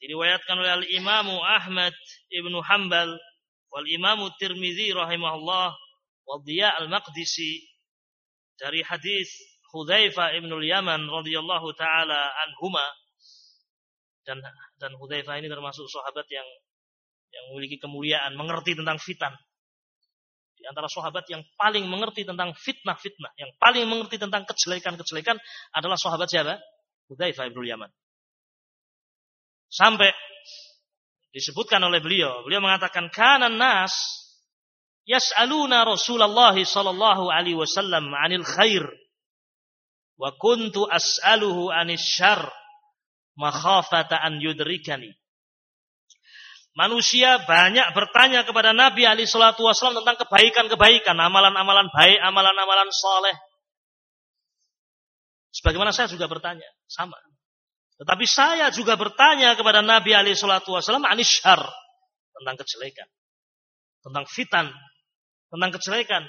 diriwayatkan oleh Al-Imam Ahmad Ibnu Hanbal wal Imam Tirmizi rahimahullah wa Dhiya Al-Maqdisi dari hadis Hudzaifah Ibnu Yaman radhiyallahu taala anhuma dan dan Hudzaifah ini termasuk sahabat yang yang memiliki kemuliaan, mengerti tentang fitan. Di antara sahabat yang paling mengerti tentang fitnah-fitnah, yang paling mengerti tentang kejelekan-kejelekan adalah sahabat siapa? Hudzaifah bin Yaman. Sampai disebutkan oleh beliau, beliau mengatakan kanan nas yas'aluna Rasulullah sallallahu alaihi wasallam 'anil khair wa kuntu as'aluhu 'anil syarr makhafata an yudrikani. Manusia banyak bertanya kepada Nabi Ali Shallallahu Wasallam tentang kebaikan-kebaikan, amalan-amalan baik, amalan-amalan soleh. Sebagaimana saya juga bertanya, sama. Tetapi saya juga bertanya kepada Nabi Ali Shallallahu Wasallam anishar tentang kejelekan, tentang fitan, tentang kejelekan.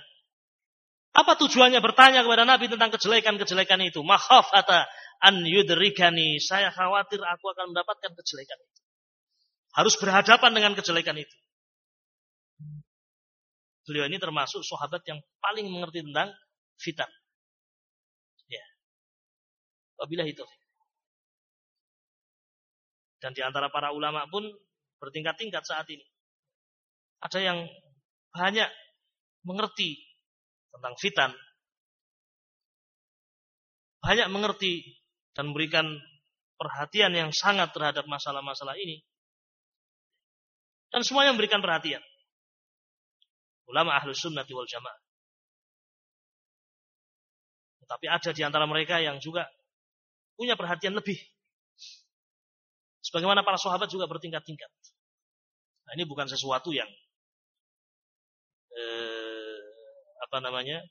Apa tujuannya bertanya kepada Nabi tentang kejelekan-kejelekan itu? Mahafata an yudrikani. Saya khawatir aku akan mendapatkan kejelekan itu harus berhadapan dengan kejelekan itu. Beliau ini termasuk sahabat yang paling mengerti tentang fitan. Ya. Wabillahi taufik. Dan di antara para ulama pun bertingkat-tingkat saat ini. Ada yang banyak mengerti tentang fitan. Banyak mengerti dan memberikan perhatian yang sangat terhadap masalah-masalah ini. Dan semuanya memberikan perhatian. Ulama ahlu sunnati wal jamaah. Tetapi ada di antara mereka yang juga punya perhatian lebih. Sebagaimana para sahabat juga bertingkat-tingkat. Nah, ini bukan sesuatu yang eh, apa namanya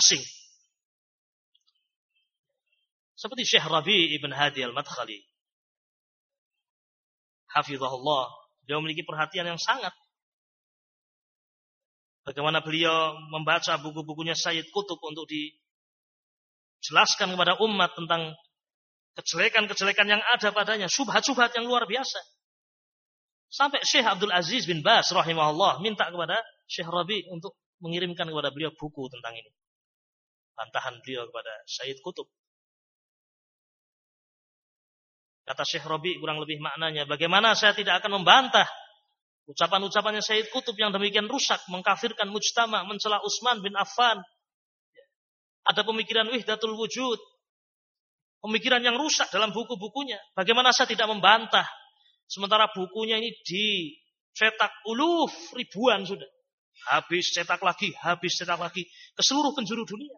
asing. Seperti Syekh Rabi ibn Hadi al-Madkhali. Hafizahullah Beliau memiliki perhatian yang sangat. Bagaimana beliau membaca buku-bukunya Sayyid Kutub untuk dijelaskan kepada umat tentang kejelekan-kejelekan yang ada padanya, subhat-subhat yang luar biasa. Sampai Syekh Abdul Aziz bin Bas rahimahullah minta kepada Syekh Rabi untuk mengirimkan kepada beliau buku tentang ini. Bantahan beliau kepada Sayyid Kutub. Kata Syekh Robi kurang lebih maknanya. Bagaimana saya tidak akan membantah ucapan-ucapannya Syed Kutub yang demikian rusak. Mengkafirkan mujtama, mencela Utsman bin Affan. Ada pemikiran wihdatul wujud. Pemikiran yang rusak dalam buku-bukunya. Bagaimana saya tidak membantah. Sementara bukunya ini dicetak uluf ribuan sudah. Habis cetak lagi, habis cetak lagi. Ke seluruh penjuru dunia.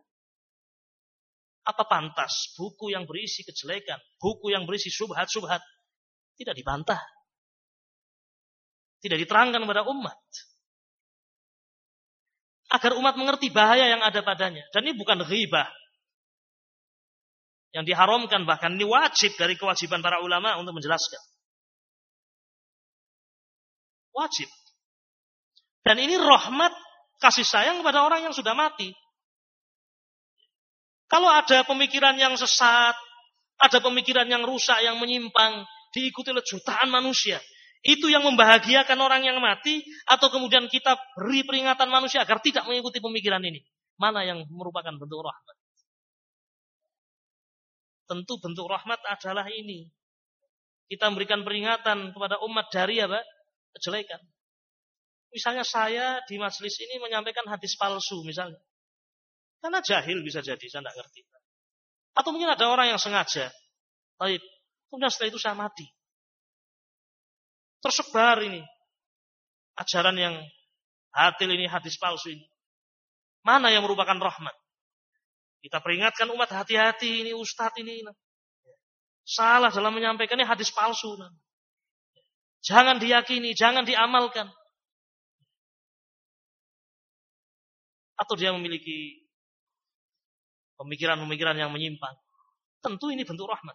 Apa pantas buku yang berisi kejelekan, buku yang berisi subhat-subhat tidak dibantah? Tidak diterangkan kepada umat. Agar umat mengerti bahaya yang ada padanya. Dan ini bukan ghibah. Yang diharamkan bahkan ini wajib dari kewajiban para ulama untuk menjelaskan. Wajib. Dan ini rahmat kasih sayang kepada orang yang sudah mati. Kalau ada pemikiran yang sesat, ada pemikiran yang rusak, yang menyimpang, diikuti oleh jutaan manusia. Itu yang membahagiakan orang yang mati, atau kemudian kita beri peringatan manusia agar tidak mengikuti pemikiran ini. Mana yang merupakan bentuk rahmat? Tentu bentuk rahmat adalah ini. Kita memberikan peringatan kepada umat dari apa? Kejelekan. Misalnya saya di majelis ini menyampaikan hadis palsu misalnya. Karena jahil bisa jadi, saya tidak ngerti. Atau mungkin ada orang yang sengaja. Baik, kemudian setelah itu saya mati. Tersebar ini. Ajaran yang hatil ini, hadis palsu ini. Mana yang merupakan rahmat? Kita peringatkan umat hati-hati ini ustadz ini. Salah dalam menyampaikannya hadis palsu. Jangan diyakini, jangan diamalkan. Atau dia memiliki pemikiran-pemikiran yang menyimpang. Tentu ini bentuk rahmat.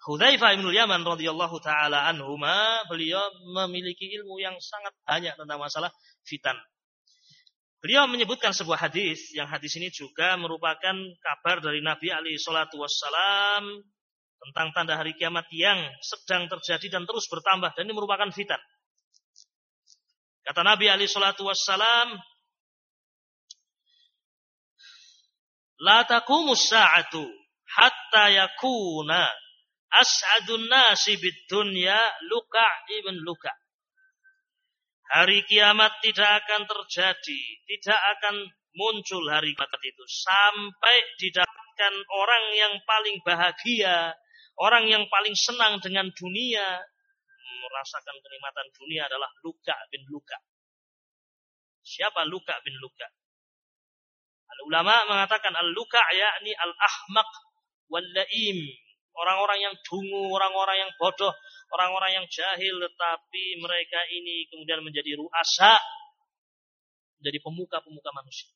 Hudzaifah bin Yaman radhiyallahu taala anhuma beliau memiliki ilmu yang sangat banyak tentang masalah fitan. Beliau menyebutkan sebuah hadis yang hadis ini juga merupakan kabar dari Nabi Ali Shallallahu Wasallam tentang tanda hari kiamat yang sedang terjadi dan terus bertambah dan ini merupakan fitan. Kata Nabi Ali Shallallahu Wasallam, La taqumus sa'atu hatta yakuna as'adun nasi bid dunya luka ibn luka. Hari kiamat tidak akan terjadi, tidak akan muncul hari kiamat itu sampai didapatkan orang yang paling bahagia, orang yang paling senang dengan dunia, merasakan kenikmatan dunia adalah Luka bin Luka. Siapa Luka bin Luka? Ulama mengatakan al-luka yakni al-ahmaq wal laim. Orang-orang yang dungu, orang-orang yang bodoh, orang-orang yang jahil tetapi mereka ini kemudian menjadi ruasa, menjadi pemuka-pemuka manusia.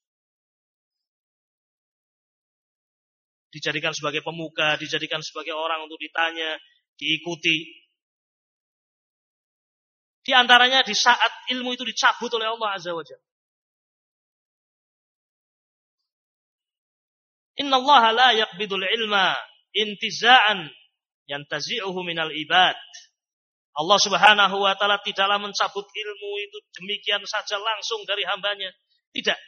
Dijadikan sebagai pemuka, dijadikan sebagai orang untuk ditanya, diikuti. Di antaranya di saat ilmu itu dicabut oleh Allah Azza wa Jalla. Inna Allah la yakbidul ilma intiza'an yantazi'uhu minal ibad. Allah subhanahu wa ta'ala tidaklah mencabut ilmu itu demikian saja langsung dari hambanya. Tidak.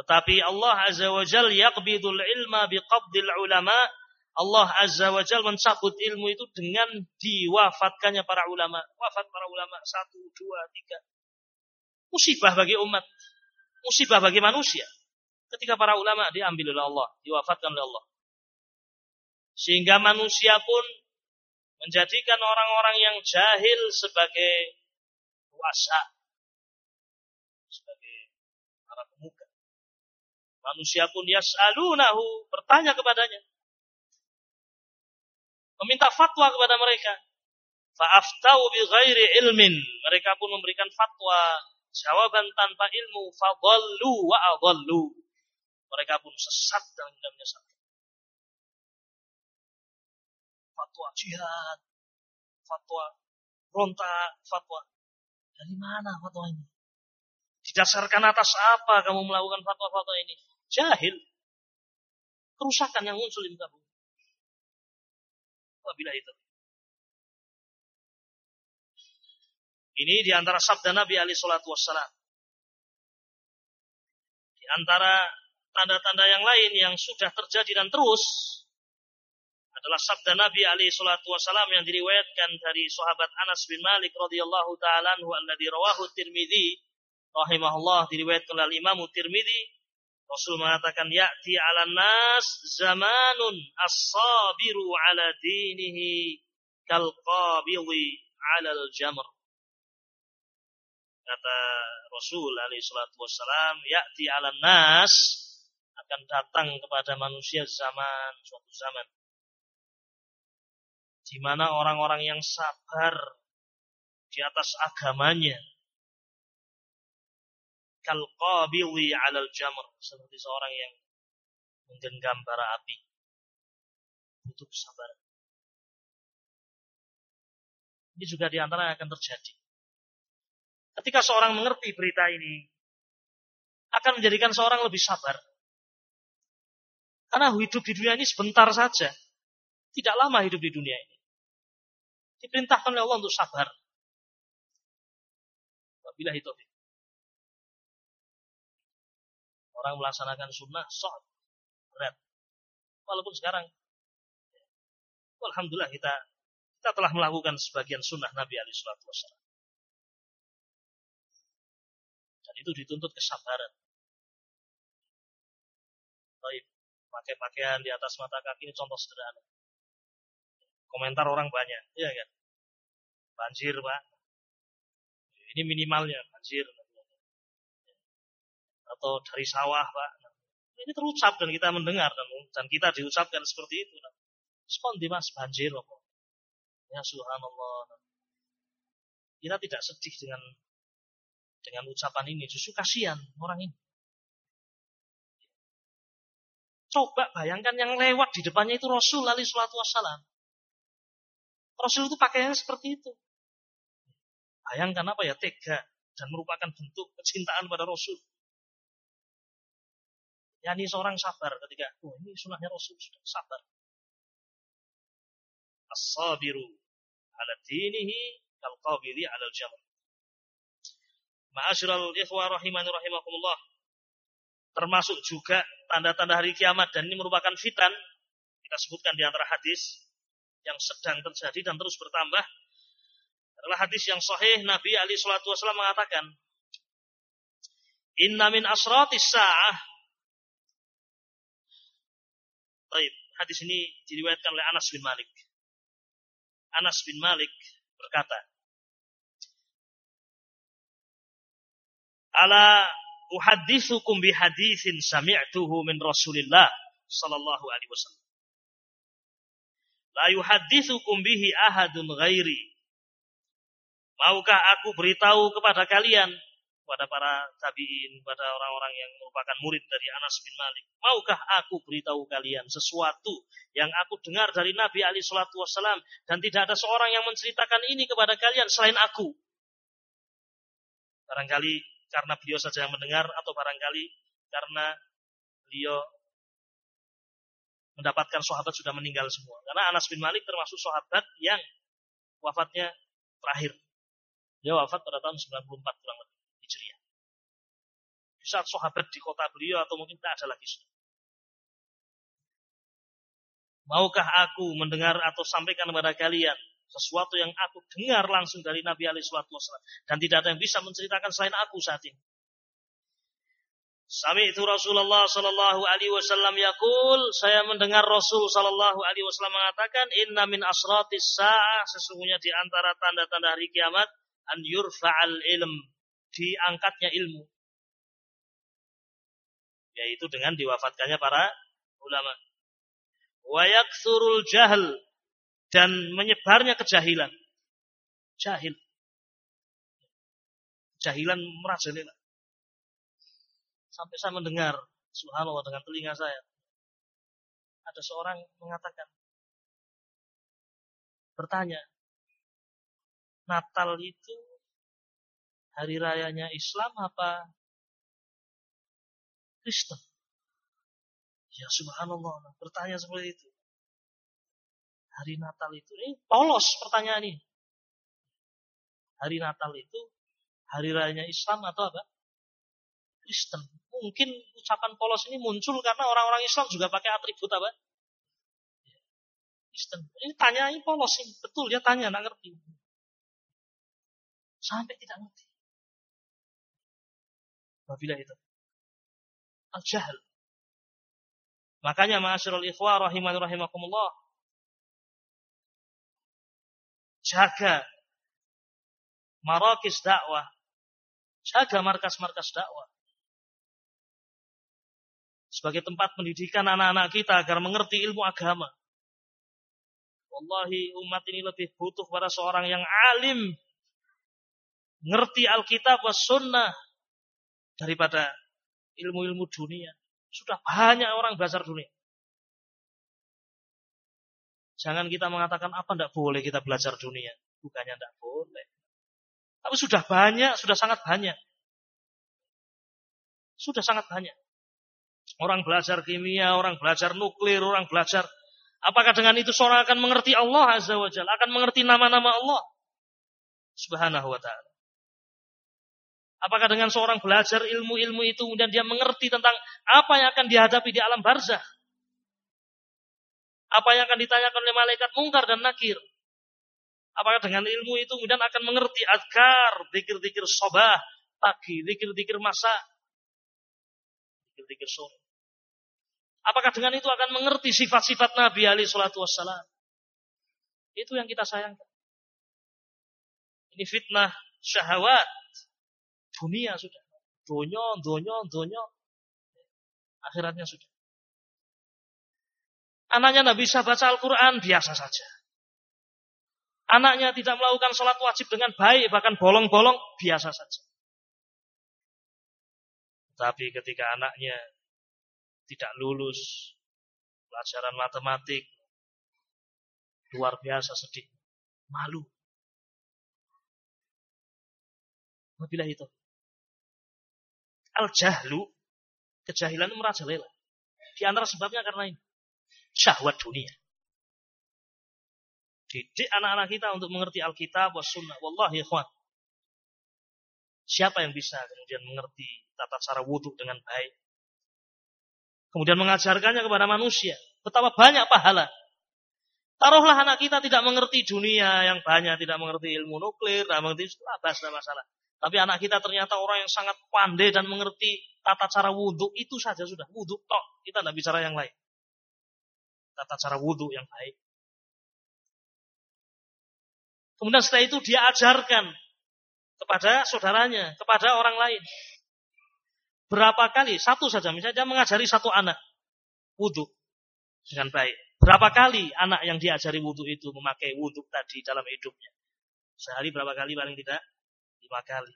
Tetapi Allah azza wa jal yakbidul ilma biqabdil ulama. Allah azza wa jal mencabut ilmu itu dengan diwafatkannya para ulama. Wafat para ulama. Satu, dua, tiga. Musibah bagi umat. Musibah bagi manusia ketika para ulama diambil oleh Allah, diwafatkan oleh Allah. Sehingga manusia pun menjadikan orang-orang yang jahil sebagai kuasa, sebagai para pemuka. Manusia pun yas'alunahu, bertanya kepadanya. Meminta fatwa kepada mereka. Fa'aftau bi ghairi ilmin. Mereka pun memberikan fatwa, jawaban tanpa ilmu. Fadallu wa adallu mereka pun sesat dan menyesatkan. Fatwa jihad, fatwa ronta, fatwa. Dari mana fatwa ini? Didasarkan atas apa kamu melakukan fatwa-fatwa ini? Jahil. Kerusakan yang muncul di muka bumi. Apabila itu. Ini di antara sabda Nabi Ali Shallallahu Wasallam. Di antara tanda-tanda yang lain yang sudah terjadi dan terus adalah sabda Nabi Ali Shallallahu Wasallam yang diriwayatkan dari sahabat Anas bin Malik radhiyallahu taala anhu alladhi rawahu Tirmidzi rahimahullah diriwayatkan oleh Imam Tirmidzi Rasul mengatakan ya'ti 'ala nas zamanun as-sabiru 'ala dinihi kal 'ala al-jamr. Kata Rasul alaihi salatu wasallam ya'ti 'ala nas akan datang kepada manusia zaman suatu zaman. Di mana orang-orang yang sabar di atas agamanya. Kal qabili 'alal jamr. Seperti seorang yang menggenggam bara api. Butuh sabar ini juga di antara yang akan terjadi. Ketika seorang mengerti berita ini, akan menjadikan seorang lebih sabar. Karena hidup di dunia ini sebentar saja. Tidak lama hidup di dunia ini. Diperintahkan oleh Allah untuk sabar. Bila itu. Orang melaksanakan sunnah, sok berat. Walaupun sekarang, Alhamdulillah kita kita telah melakukan sebagian sunnah Nabi Ali Shallallahu Wasallam. Dan itu dituntut kesabaran. Baik, pakai pakaian di atas mata kaki ini contoh sederhana. Komentar orang banyak, iya kan? Banjir, Pak. Ini minimalnya banjir. Atau dari sawah, Pak. Ini terucap dan kita mendengar dan, kita diucapkan seperti itu. Spon di mas banjir apa? Ya subhanallah. Kita tidak sedih dengan dengan ucapan ini, justru kasihan orang ini. Coba bayangkan yang lewat di depannya itu Rasul alaihi salatu wassalam. Rasul itu pakaiannya seperti itu. Bayangkan apa ya tega dan merupakan bentuk kecintaan pada Rasul. Ya ini seorang sabar ketika, oh ini sunahnya Rasul sudah sabar. As-sabiru ala dinihi kal ala al-jamr. Ma'asyiral ikhwah rahimani rahimakumullah termasuk juga tanda-tanda hari kiamat dan ini merupakan fitan. Kita sebutkan di antara hadis yang sedang terjadi dan terus bertambah. Adalah hadis yang sahih Nabi Ali Shallallahu Wasallam mengatakan Inna min asratis sa'ah. Baik, hadis ini diriwayatkan oleh Anas bin Malik. Anas bin Malik berkata, Ala uhaddithukum bihadithin sami'tuhu min Rasulillah sallallahu alaihi wasallam. La yuhaddithukum bihi ahadun ghairi. Maukah aku beritahu kepada kalian kepada para tabi'in, kepada orang-orang yang merupakan murid dari Anas bin Malik. Maukah aku beritahu kalian sesuatu yang aku dengar dari Nabi Ali Shallallahu Wasallam dan tidak ada seorang yang menceritakan ini kepada kalian selain aku. Barangkali karena beliau saja yang mendengar atau barangkali karena beliau mendapatkan sahabat sudah meninggal semua. Karena Anas bin Malik termasuk sahabat yang wafatnya terakhir. Dia wafat pada tahun 94 kurang lebih Hijriah. Di saat sahabat di kota beliau atau mungkin tak ada lagi sudah. Maukah aku mendengar atau sampaikan kepada kalian sesuatu yang aku dengar langsung dari Nabi Ali Wasallam dan tidak ada yang bisa menceritakan selain aku saat ini. Sami itu Rasulullah Sallallahu Alaihi Wasallam yakul, saya mendengar Rasul Sallallahu Alaihi Wasallam mengatakan, Inna min asratis sa'ah, sesungguhnya di antara tanda-tanda hari kiamat, an yurfa'al ilm, diangkatnya ilmu. Yaitu dengan diwafatkannya para ulama. Wayak surul jahil dan menyebarnya kejahilan. Jahil. Jahilan merajalela. Sampai saya mendengar, subhanallah dengan telinga saya. Ada seorang mengatakan, bertanya, Natal itu hari rayanya Islam apa Kristen? Ya subhanallah, bertanya seperti itu hari Natal itu ini polos pertanyaan ini. Hari Natal itu hari rayanya Islam atau apa? Kristen. Mungkin ucapan polos ini muncul karena orang-orang Islam juga pakai atribut apa? Kristen. Ini tanya ini polos ini. Betul dia tanya, nggak ngerti. Sampai tidak ngerti. Wabila itu. Al-jahal. Makanya ma'asyiral ikhwah rahimani rahimakumullah jaga marakis dakwah, jaga markas-markas dakwah. Sebagai tempat pendidikan anak-anak kita agar mengerti ilmu agama. Wallahi umat ini lebih butuh pada seorang yang alim. Ngerti Alkitab was sunnah. Daripada ilmu-ilmu dunia. Sudah banyak orang belajar dunia. Jangan kita mengatakan apa tidak boleh kita belajar dunia. Bukannya tidak boleh. Tapi sudah banyak, sudah sangat banyak. Sudah sangat banyak. Orang belajar kimia, orang belajar nuklir, orang belajar. Apakah dengan itu seorang akan mengerti Allah Azza wa Jalla, akan mengerti nama-nama Allah Subhanahu wa taala? Apakah dengan seorang belajar ilmu-ilmu itu kemudian dia mengerti tentang apa yang akan dihadapi di alam barzah? Apa yang akan ditanyakan oleh malaikat mungkar dan nakir? Apakah dengan ilmu itu kemudian akan mengerti adkar, dikir-dikir sobah, pagi, dikir-dikir masa, dikir-dikir sore? Apakah dengan itu akan mengerti sifat-sifat Nabi alaihi salatu wassalam? Itu yang kita sayangkan. Ini fitnah syahwat dunia sudah. Dunia, dunia, dunia. Akhiratnya sudah. Anaknya tidak bisa baca Al-Quran, biasa saja. Anaknya tidak melakukan sholat wajib dengan baik, bahkan bolong-bolong, biasa saja. Tapi ketika anaknya tidak lulus pelajaran matematik, luar biasa sedih, malu. Wabillahi itu. Al-jahlu, kejahilan itu merajalela. Di antara sebabnya karena ini. Syahwat dunia. Didik anak-anak kita untuk mengerti Alkitab, was sunnah. Wallahi ikhwan. Siapa yang bisa kemudian mengerti tata cara wudhu dengan baik? Kemudian mengajarkannya kepada manusia. Betapa banyak pahala. Taruhlah anak kita tidak mengerti dunia yang banyak, tidak mengerti ilmu nuklir, tidak mengerti itu masalah. Tapi anak kita ternyata orang yang sangat pandai dan mengerti tata cara wudhu. Itu saja sudah. Wudhu tok. Kita tidak bicara yang lain. Tata cara wudhu yang baik. Kemudian setelah itu dia ajarkan kepada saudaranya, kepada orang lain. Berapa kali? Satu saja. Misalnya dia mengajari satu anak wudhu dengan baik. Berapa kali anak yang diajari wudhu itu memakai wudhu tadi dalam hidupnya? Sehari berapa kali paling tidak? Lima kali.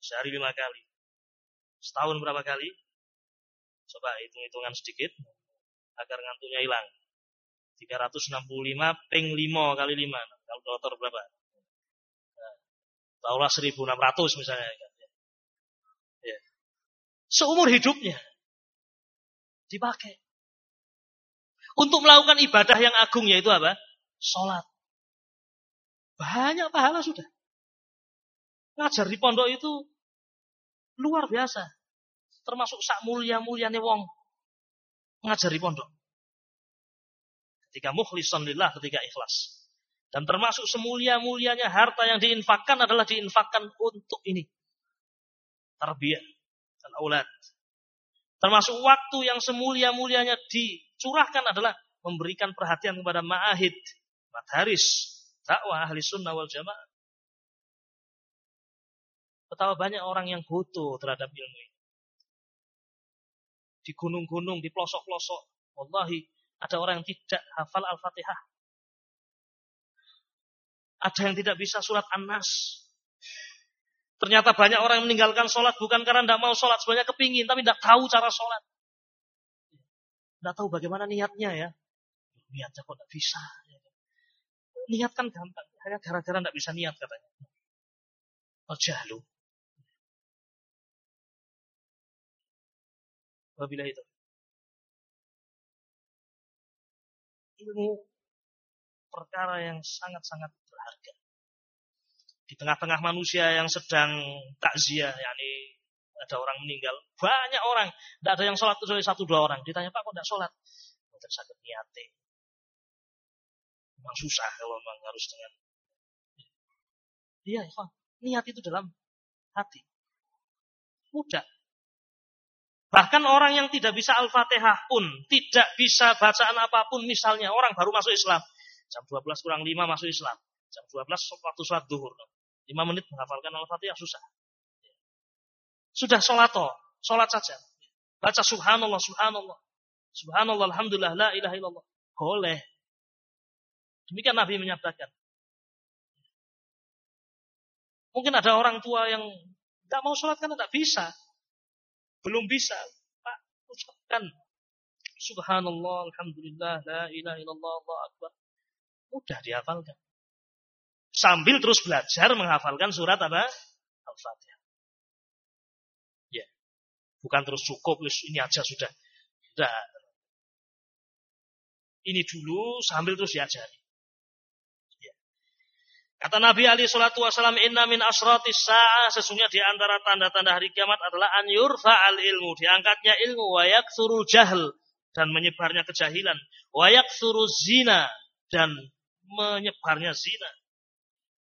Sehari lima kali. Setahun berapa kali? Coba hitung-hitungan sedikit. Agar ngantuknya hilang. 365 ping 5 kali 5. Kalkulator berapa? Nah, Taulah 1600 misalnya. Ya. Seumur hidupnya. Dipakai. Untuk melakukan ibadah yang agung yaitu apa? Sholat. Banyak pahala sudah. Ngajar di pondok itu luar biasa. Termasuk sak mulia-muliane wong ngajar di pondok. Ketika mukhlisan lillah, ketika ikhlas. Dan termasuk semulia-mulianya harta yang diinfakkan adalah diinfakkan untuk ini. Tarbiyah dan aulad. Termasuk waktu yang semulia-mulianya dicurahkan adalah memberikan perhatian kepada ma'ahid, mataris, dakwah ahli sunnah wal jamaah. Betapa banyak orang yang butuh terhadap ilmu ini. Di gunung-gunung, di pelosok-pelosok. Wallahi, ada orang yang tidak hafal Al-Fatihah. Ada yang tidak bisa surat An-Nas. Ternyata banyak orang yang meninggalkan sholat bukan karena tidak mau sholat. Sebenarnya kepingin, tapi tidak tahu cara sholat. Tidak tahu bagaimana niatnya ya. Niatnya kok tidak bisa. Niat kan gampang. Hanya gara-gara tidak bisa niat katanya. Oh Wabilah itu. Ilmu perkara yang sangat-sangat berharga. Di tengah-tengah manusia yang sedang takziah, yakni ada orang meninggal, banyak orang, tidak ada yang sholat kecuali satu dua orang. Ditanya Pak kok tidak sholat? Tidak sakit niatnya. Memang susah kalau memang harus dengan Iya, niat itu dalam hati. Mudah. Bahkan orang yang tidak bisa Al-Fatihah pun, tidak bisa bacaan apa pun, misalnya orang baru masuk Islam, jam 12 kurang 5 masuk Islam, jam 12 waktu sholat duhur, 5 menit menghafalkan Al-Fatihah susah. Sudah sholat toh, sholat saja. Baca subhanallah, subhanallah. Subhanallah, alhamdulillah, la ilaha illallah. Boleh. Demikian Nabi menyatakan. Mungkin ada orang tua yang tidak mau sholat karena tidak bisa. Belum bisa. Pak, ucapkan. Subhanallah, Alhamdulillah, La ilaha illallah, Allah Akbar. Mudah dihafalkan. Sambil terus belajar menghafalkan surat apa? Al-Fatihah. Ya. Bukan terus cukup, ini aja sudah. Sudah. Ini dulu sambil terus diajari. Kata Nabi Ali Shallallahu Wasallam, Inna min asratis sa'ah sesungguhnya di antara tanda-tanda hari kiamat adalah an yurfa al ilmu, diangkatnya ilmu, wayak suruh jahl dan menyebarnya kejahilan, wayak suruh zina dan menyebarnya zina.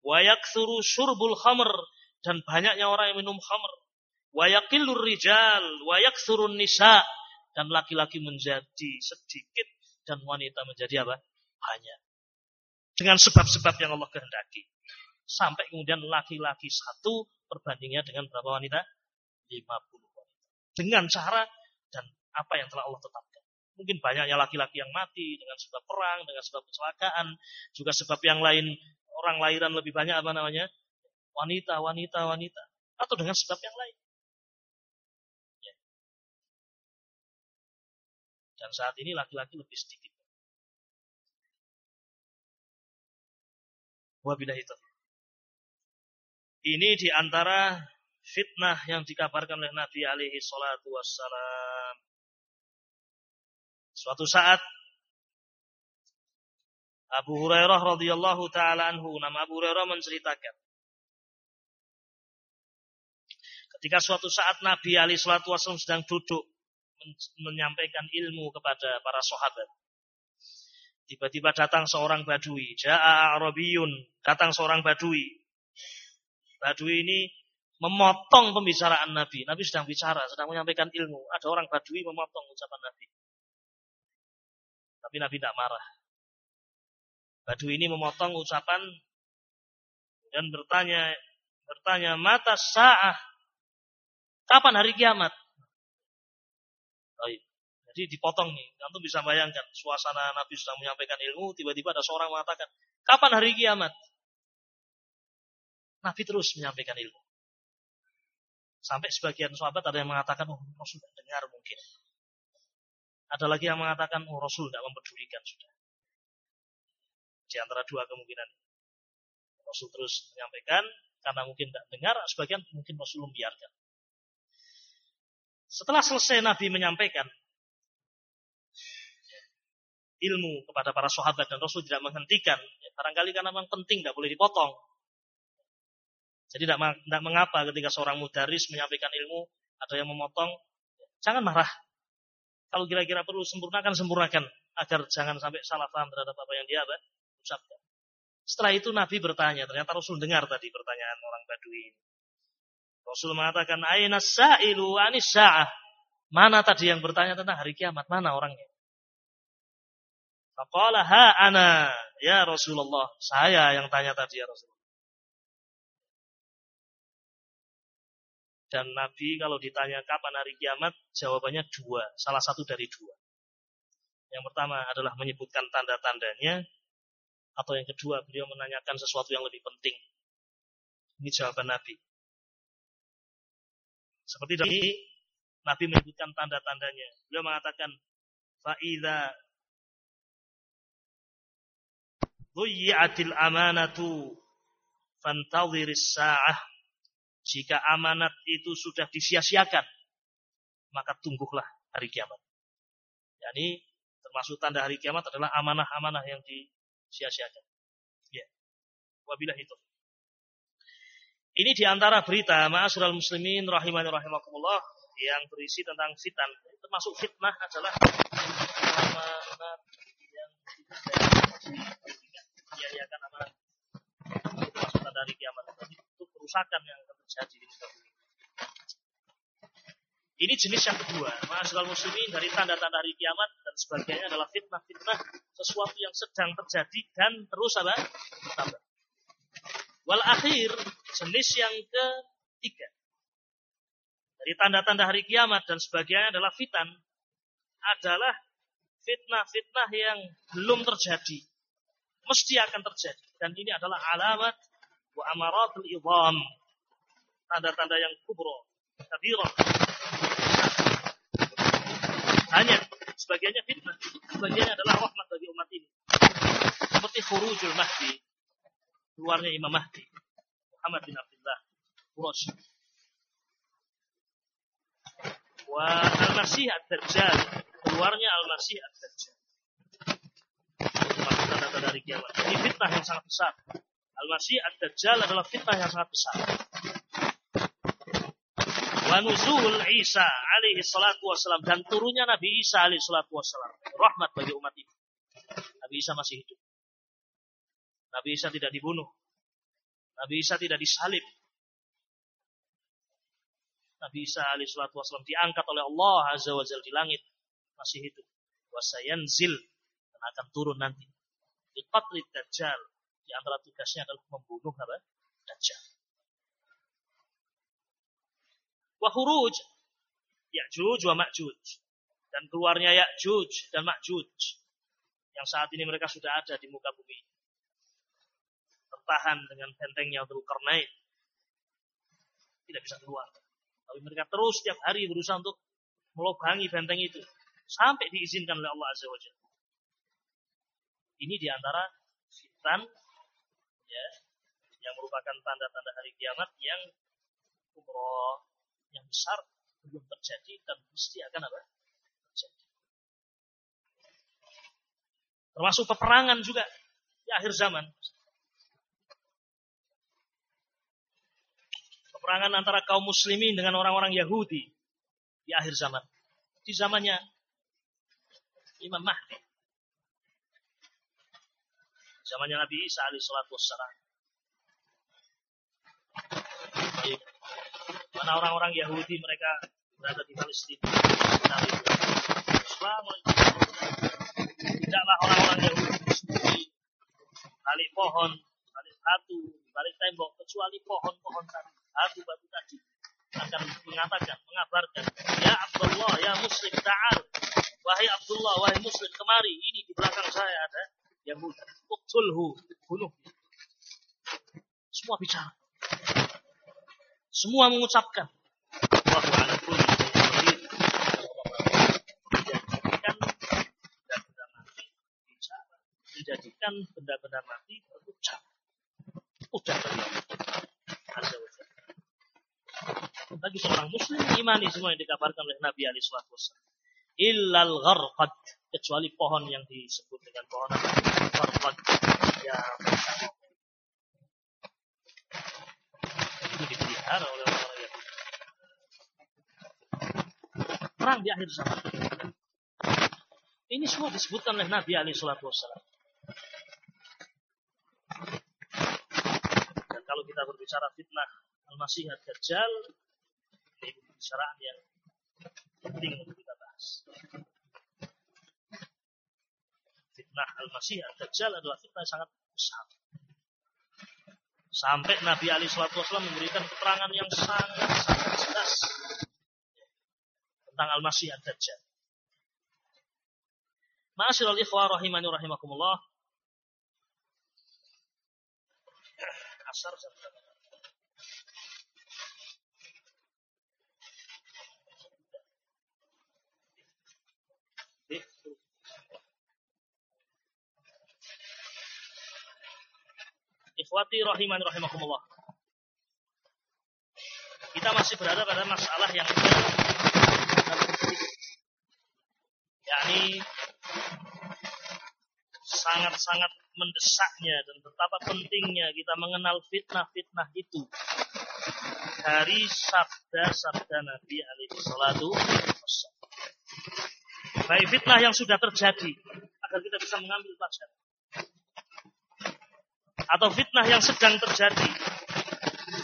Wayak suruh surbul khamr dan banyaknya orang yang minum khamr. Wayakilur rijal, wayak suruh nisa dan laki-laki menjadi sedikit dan wanita menjadi apa? Banyak. Dengan sebab-sebab yang Allah kehendaki. Sampai kemudian laki-laki satu perbandingnya dengan berapa wanita? 50 wanita. Dengan cara dan apa yang telah Allah tetapkan. Mungkin banyaknya laki-laki yang mati dengan sebab perang, dengan sebab kecelakaan, juga sebab yang lain orang lahiran lebih banyak apa namanya? Wanita, wanita, wanita. Atau dengan sebab yang lain. Ya. Dan saat ini laki-laki lebih sedikit. Wabillahi itu. Ini di antara fitnah yang dikabarkan oleh Nabi alaihi salatu wassalam. Suatu saat Abu Hurairah radhiyallahu taala anhu, nama Abu Hurairah menceritakan Ketika suatu saat Nabi Ali Shallallahu Wasallam sedang duduk menyampaikan ilmu kepada para sahabat, tiba-tiba datang seorang badui, Ja'a Arabiyun, datang seorang badui. Badui ini memotong pembicaraan Nabi. Nabi sedang bicara, sedang menyampaikan ilmu. Ada orang badui memotong ucapan Nabi. Tapi Nabi tidak marah. Badu ini memotong ucapan dan bertanya bertanya mata sa'ah kapan hari kiamat? Baik. Jadi dipotong nih. Antum bisa bayangkan suasana Nabi sedang menyampaikan ilmu, tiba-tiba ada seorang mengatakan, "Kapan hari kiamat?" Nabi terus menyampaikan ilmu. Sampai sebagian sahabat ada yang mengatakan, "Oh, Rasul tidak dengar mungkin." Ada lagi yang mengatakan, oh Rasul tidak mempedulikan sudah. Di antara dua kemungkinan. Rasul terus menyampaikan, karena mungkin tidak dengar, sebagian mungkin Rasul membiarkan. Setelah selesai Nabi menyampaikan ilmu kepada para sahabat dan Rasul tidak menghentikan, ya, barangkali karena memang penting, tidak boleh dipotong. Jadi tidak, tidak mengapa ketika seorang mudaris menyampaikan ilmu, ada yang memotong, jangan marah. Kalau kira-kira perlu sempurnakan, sempurnakan. Agar jangan sampai salah paham terhadap apa yang dia apa, ucapkan. Setelah itu Nabi bertanya. Ternyata Rasul dengar tadi pertanyaan orang Badui Rasul mengatakan, Aina sa'ilu anis sa'ah. Mana tadi yang bertanya tentang hari kiamat? Mana orangnya? Faqala ha ana ya Rasulullah. Saya yang tanya tadi ya Rasulullah. Dan Nabi kalau ditanya kapan hari kiamat, jawabannya dua, salah satu dari dua. Yang pertama adalah menyebutkan tanda-tandanya, atau yang kedua beliau menanyakan sesuatu yang lebih penting. Ini jawaban Nabi. Seperti tadi Nabi menyebutkan tanda-tandanya. Beliau mengatakan, "Fa'idha dhuyyatil amanatu fantadhiris sa'ah." Jika amanat itu sudah disia-siakan, maka tungguhlah hari kiamat. Yani termasuk tanda hari kiamat adalah amanah-amanah yang disia-siakan. Ya. Wabilah itu. Ini di antara berita ma'asyiral muslimin rahimani rahimakumullah yang berisi tentang fitan. Termasuk fitnah adalah amanat yang Itu termasuk tanda hari kiamat. Itu kerusakan yang terjadi di muka bumi. Ini jenis yang kedua. Masalah muslimin dari tanda-tanda hari kiamat dan sebagainya adalah fitnah-fitnah sesuatu yang sedang terjadi dan terus apa? Bertambah. Wal akhir jenis yang ketiga. Dari tanda-tanda hari kiamat dan sebagainya adalah fitan adalah fitnah-fitnah yang belum terjadi. Mesti akan terjadi. Dan ini adalah alamat wa amaratul idham tanda-tanda yang kubro, kabirah. Hanya sebagiannya fitnah, sebagiannya adalah rahmat bagi umat ini. Seperti khurujul mahdi. keluarnya Imam Mahdi Muhammad bin Abdullah Quraisy. Wa al-Masih ad-Dajjal, keluarnya al-Masih ad-Dajjal. Tanda-tanda dari kiamat. Ini fitnah yang sangat besar. Al-Masih ad-Dajjal adalah fitnah yang sangat besar. Wa nuzul Isa alaihi salatu wassalam dan turunnya Nabi Isa alaihi salatu wassalam. Rahmat bagi umat ini. Nabi Isa masih hidup. Nabi Isa tidak dibunuh. Nabi Isa tidak disalib. Nabi Isa alaihissalatu wassalam diangkat oleh Allah azza wa jalla di langit masih hidup. Wasayanzil dan akan turun nanti. Di qatli dajjal di antara tugasnya adalah membunuh apa? Dajjal. Wa khuruj Ya'juj wa Ma'juj dan keluarnya Ya'juj dan Ma'juj yang saat ini mereka sudah ada di muka bumi. Tertahan dengan bentengnya Dzulkarnain. Tidak bisa keluar. Tapi mereka terus setiap hari berusaha untuk melobangi benteng itu. Sampai diizinkan oleh Allah Azza wa Jalla. Ini di antara fitan ya, yang merupakan tanda-tanda hari kiamat yang umroh yang besar belum terjadi dan mesti akan apa? Terjadi. Termasuk peperangan juga di akhir zaman. peperangan antara kaum muslimin dengan orang-orang Yahudi di akhir zaman. Di zamannya Imam Mahdi. Zamannya Nabi Isa alaihi salatu wassalam. Mana orang-orang Yahudi mereka berada di Palestina. Tidaklah orang-orang Yahudi di balik pohon, balik batu, balik tembok, kecuali pohon-pohon tadi batu-batu tadi akan mengatakan, mengabarkan, Ya Abdullah, ya Muslim, ta'al. Wahai Abdullah, wahai Muslim, kemari. Ini di belakang saya ada Yahudi. Uktulhu, bunuh. Semua bicara. Semua mengucapkan. Menjadikan benda-benda mati berucap. Udah bagi Azza bagi seorang muslim imani semua yang dikabarkan oleh Nabi Ali Shallallahu. Illal gharqad kecuali pohon yang disebut dengan pohon gharqad ya itu dipelihara oleh orang-orang. Perang di akhir zaman. Ini semua disebutkan oleh Nabi Ali Shallallahu Wasallam. Dan kalau kita berbicara fitnah Al-Masih Ad-Dajjal ini pembicaraan yang penting untuk kita. Fitnah Al-Masih Ad-Dajjal adalah fitnah yang sangat besar. Sampai Nabi Ali Shallallahu Wasallam memberikan keterangan yang sangat-sangat jelas tentang Al-Masih Ad-Dajjal. Ma'asyiral ikhwah rahimani rahimakumullah. Asar jam Ikhwati rahiman rahimakumullah. Kita masih berada pada masalah yang yakni sangat-sangat mendesaknya dan betapa pentingnya kita mengenal fitnah-fitnah itu. Dari sabda-sabda Nabi alaihi salatu Baik fitnah yang sudah terjadi agar kita bisa mengambil pelajaran atau fitnah yang sedang terjadi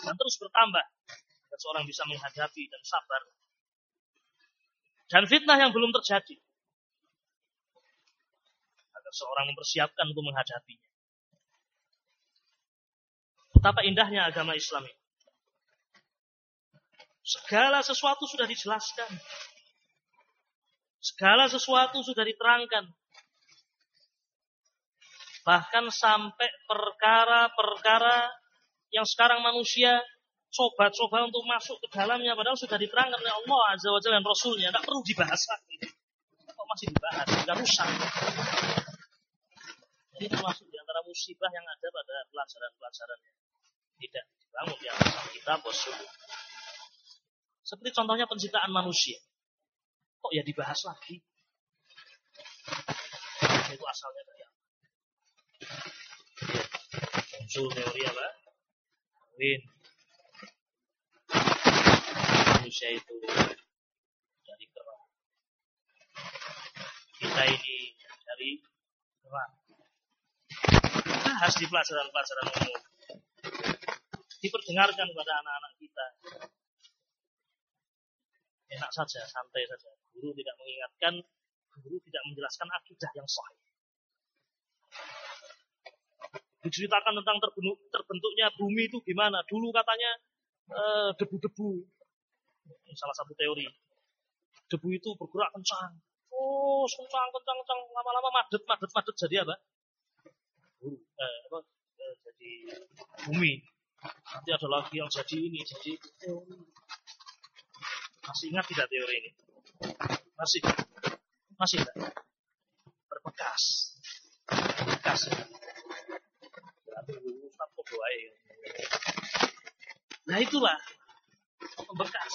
dan terus bertambah agar seorang bisa menghadapi dan sabar. Dan fitnah yang belum terjadi agar seorang mempersiapkan untuk menghadapinya. Betapa indahnya agama Islam ini. Segala sesuatu sudah dijelaskan. Segala sesuatu sudah diterangkan Bahkan sampai perkara-perkara yang sekarang manusia coba-coba untuk masuk ke dalamnya padahal sudah diterangkan oleh Allah Azza wa Jalla dan Rasulnya. Tidak perlu dibahas lagi. Kok masih dibahas? Sudah rusak. Jadi termasuk di antara musibah yang ada pada pelajaran-pelajaran yang tidak dibangun di atas kita Seperti contohnya penciptaan manusia. Kok ya dibahas lagi? Itu asalnya dari? Muncul teori apa? Win. Manusia itu dari kerang. Kita ini dari kerang. Bahas di pelajaran-pelajaran umum. Diperdengarkan kepada anak-anak kita. Enak saja, santai saja. Guru tidak mengingatkan, guru tidak menjelaskan akidah yang sahih. Diceritakan tentang terbentuknya bumi itu gimana. Dulu katanya eh, debu-debu. Salah satu teori. Debu itu bergerak kencang. Oh, kencang, kencang, kencang. Lama-lama madet, madet, madet. Jadi apa? Eh, apa? Eh, jadi bumi. Nanti ada lagi yang jadi ini, jadi teori. Masih ingat tidak teori ini? Masih? Masih? Berbekas. Berbekas. Nah itulah membekas.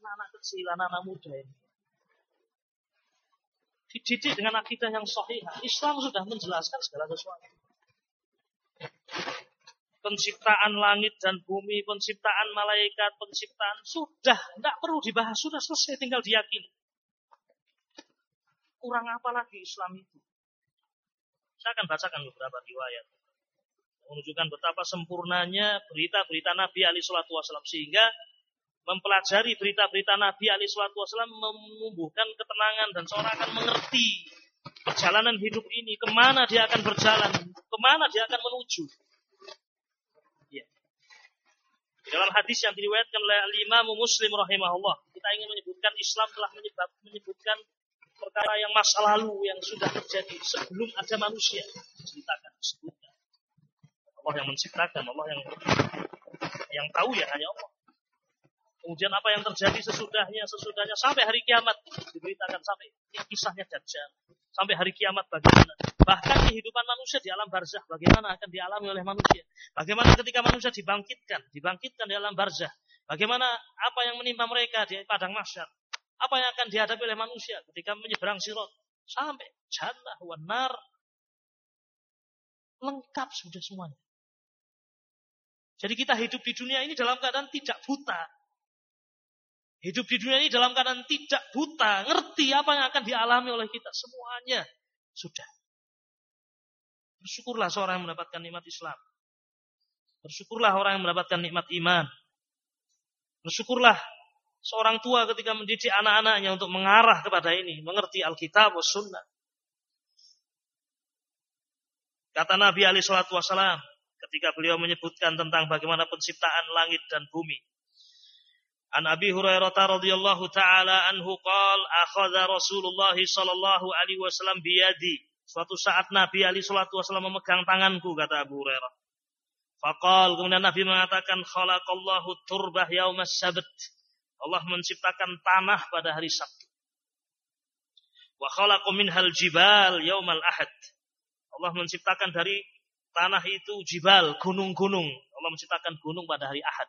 Anak-anak kecil, anak-anak muda ini. Dididik dengan akidah yang sahih. Islam sudah menjelaskan segala sesuatu. Penciptaan langit dan bumi, penciptaan malaikat, penciptaan sudah tidak perlu dibahas, sudah selesai tinggal diyakini. Kurang apa lagi Islam itu? Saya akan bacakan beberapa riwayat menunjukkan betapa sempurnanya berita-berita Nabi Ali Shallallahu Wasallam sehingga mempelajari berita-berita Nabi Ali Shallallahu Wasallam menumbuhkan ketenangan dan seorang akan mengerti perjalanan hidup ini ke mana dia akan berjalan ke mana dia akan menuju ya. dalam hadis yang diriwayatkan oleh Imam Muslim rahimahullah kita ingin menyebutkan Islam telah menyebut, menyebutkan perkara yang masa lalu yang sudah terjadi sebelum ada manusia diceritakan sebutkan Allah yang menciptakan, Allah yang yang tahu ya hanya Allah. Kemudian apa yang terjadi sesudahnya, sesudahnya sampai hari kiamat diberitakan sampai kisahnya Dajjal. Sampai hari kiamat bagaimana. Bahkan kehidupan manusia di alam barzah bagaimana akan dialami oleh manusia. Bagaimana ketika manusia dibangkitkan, dibangkitkan di alam barzah. Bagaimana apa yang menimpa mereka di padang mahsyar. Apa yang akan dihadapi oleh manusia ketika menyeberang sirot. Sampai jannah wa nar. Lengkap sudah semuanya. Jadi kita hidup di dunia ini dalam keadaan tidak buta. Hidup di dunia ini dalam keadaan tidak buta. Ngerti apa yang akan dialami oleh kita. Semuanya sudah. Bersyukurlah seorang yang mendapatkan nikmat Islam. Bersyukurlah orang yang mendapatkan nikmat iman. Bersyukurlah seorang tua ketika mendidik anak-anaknya untuk mengarah kepada ini. Mengerti Alkitab dan Sunnah. Kata Nabi Ali Shallallahu Wasallam, ketika beliau menyebutkan tentang bagaimana penciptaan langit dan bumi. An Abi Hurairah radhiyallahu taala anhu qala akhadha Rasulullah sallallahu alaihi wasallam biyadi. Suatu saat Nabi Ali sallallahu wasallam memegang tanganku kata Abu Hurairah. Faqal kemudian Nabi mengatakan khalaqallahu turbah yaumas sabt. Allah menciptakan tanah pada hari Sabtu. Wa khalaqa minhal jibal yaumal ahad. Allah menciptakan dari tanah itu jibal, gunung-gunung. Allah menciptakan gunung pada hari Ahad.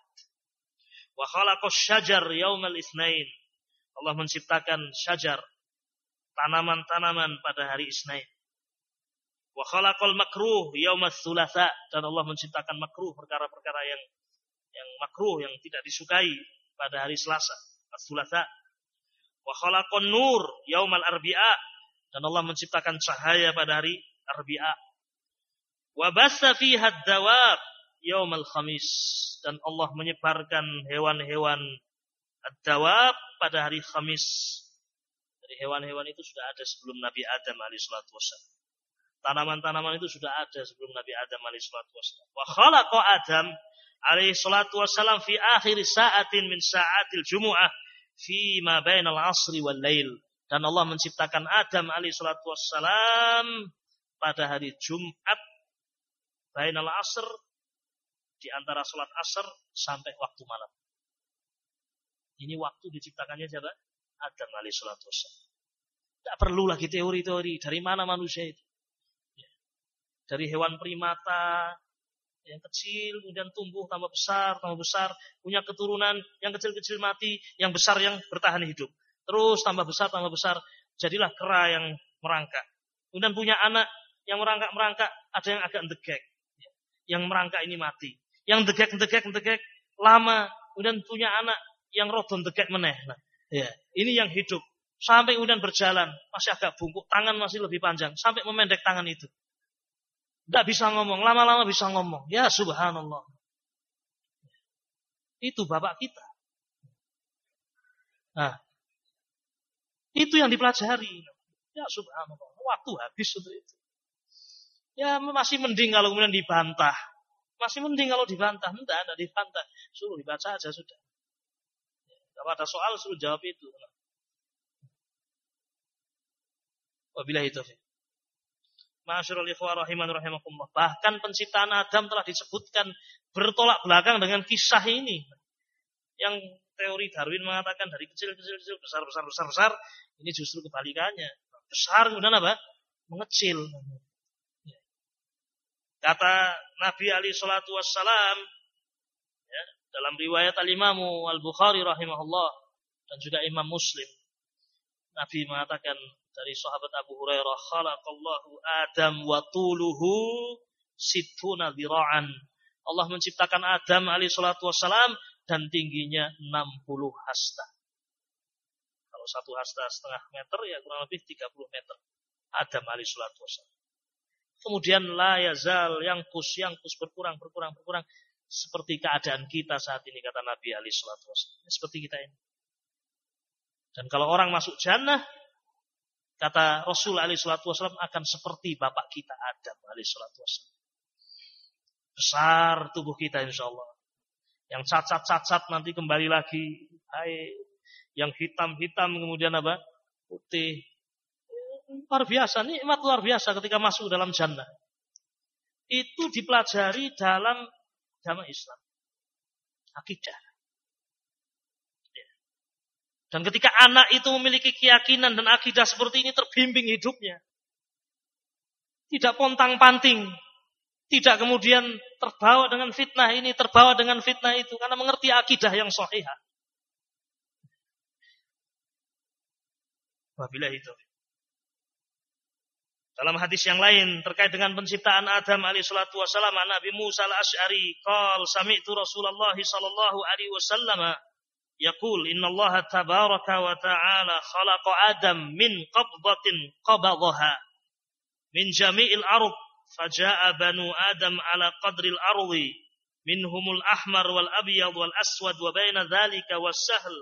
Wa khalaqas syajar yaumal isnain. Allah menciptakan syajar, tanaman-tanaman pada hari Isnain. Wa khalaqal makruh yaumas thulatha dan Allah menciptakan makruh perkara-perkara yang yang makruh yang tidak disukai pada hari Selasa, as-thulatha. Wa khalaqan nur yaumal arbi'a dan Allah menciptakan cahaya pada hari Arbi'a. Wabasa fiha dawab yaumal khamis dan Allah menyebarkan hewan-hewan ad-dawab pada hari Khamis. Jadi hewan-hewan itu sudah ada sebelum Nabi Adam alaihissalatu wassalam. Tanaman-tanaman itu sudah ada sebelum Nabi Adam alaihissalatu wassalam. Wa khalaqa Adam alaihissalatu wassalam fi akhir sa'atin min sa'atil jumu'ah fi ma bainal asri wal lail. Dan Allah menciptakan Adam alaihissalatu wassalam pada hari Jumat bainal asr di antara sholat asr sampai waktu malam. Ini waktu diciptakannya siapa? Adam alaihi salatu wassalam. Tidak perlu lagi teori-teori. Dari mana manusia itu? Ya. Dari hewan primata, yang kecil, kemudian tumbuh, tambah besar, tambah besar, punya keturunan, yang kecil-kecil mati, yang besar yang bertahan hidup. Terus tambah besar, tambah besar, jadilah kera yang merangkak. Kemudian punya anak yang merangkak-merangkak, ada yang agak degek. Yang merangkak ini mati. Yang degek-degek, degek, lama. Kemudian punya anak yang rodon degek meneh. Nah, ya, ini yang hidup. Sampai kemudian berjalan, masih agak bungkuk, tangan masih lebih panjang, sampai memendek tangan itu. Tidak bisa ngomong, lama-lama bisa ngomong. Ya subhanallah. Itu bapak kita. Nah, itu yang dipelajari. Ya subhanallah, waktu habis untuk itu. Ya masih mending kalau kemudian dibantah. Masih mending kalau dibantah. Tidak, ada dibantah. Suruh dibaca aja sudah. Kalau ada soal suruh jawab itu. Wabillahi taufiq. Ma'asyiral ikhwah rahiman rahimakumullah. Bahkan penciptaan Adam telah disebutkan bertolak belakang dengan kisah ini. Yang teori Darwin mengatakan dari kecil-kecil kecil besar besar besar besar, ini justru kebalikannya. Besar kemudian apa? Mengecil. Kata Nabi Ali Shallallahu Wasallam ya, dalam riwayat Al Imamu Al Bukhari rahimahullah dan juga Imam Muslim, Nabi mengatakan dari sahabat Abu Hurairah khalaqallahu Adam wa tuluhu situna dira'an Allah menciptakan Adam alaihi salatu wassalam dan tingginya 60 hasta. Kalau satu hasta setengah meter ya kurang lebih 30 meter. Adam alaihi salatu wassalam. Kemudian la yazal yang kus yang kus berkurang berkurang berkurang seperti keadaan kita saat ini kata Nabi alaihi salatu wassalam. Seperti kita ini. Dan kalau orang masuk jannah Kata Rasul alaihi salatu wasallam akan seperti bapak kita Adam alaihi salatu wasallam. Besar tubuh kita insya Allah. Yang cacat-cacat nanti kembali lagi. Hai, yang hitam-hitam kemudian apa? Putih. Luar biasa, nikmat luar biasa ketika masuk dalam jannah. Itu dipelajari dalam agama Islam. Akidah. Dan ketika anak itu memiliki keyakinan dan akidah seperti ini terbimbing hidupnya. Tidak pontang panting. Tidak kemudian terbawa dengan fitnah ini, terbawa dengan fitnah itu. Karena mengerti akidah yang sahih. Wabillahi itu. Dalam hadis yang lain terkait dengan penciptaan Adam alaihi salatu wasallam Nabi Musa al-Asy'ari qala sami'tu Rasulullah sallallahu alaihi wasallam يقول إن الله تبارك وتعالى خلق آدم من قبضة قبضها من جميع الأرض فجاء بنو آدم على قدر الأرض منهم الأحمر والأبيض والأسود وبين ذلك والسهل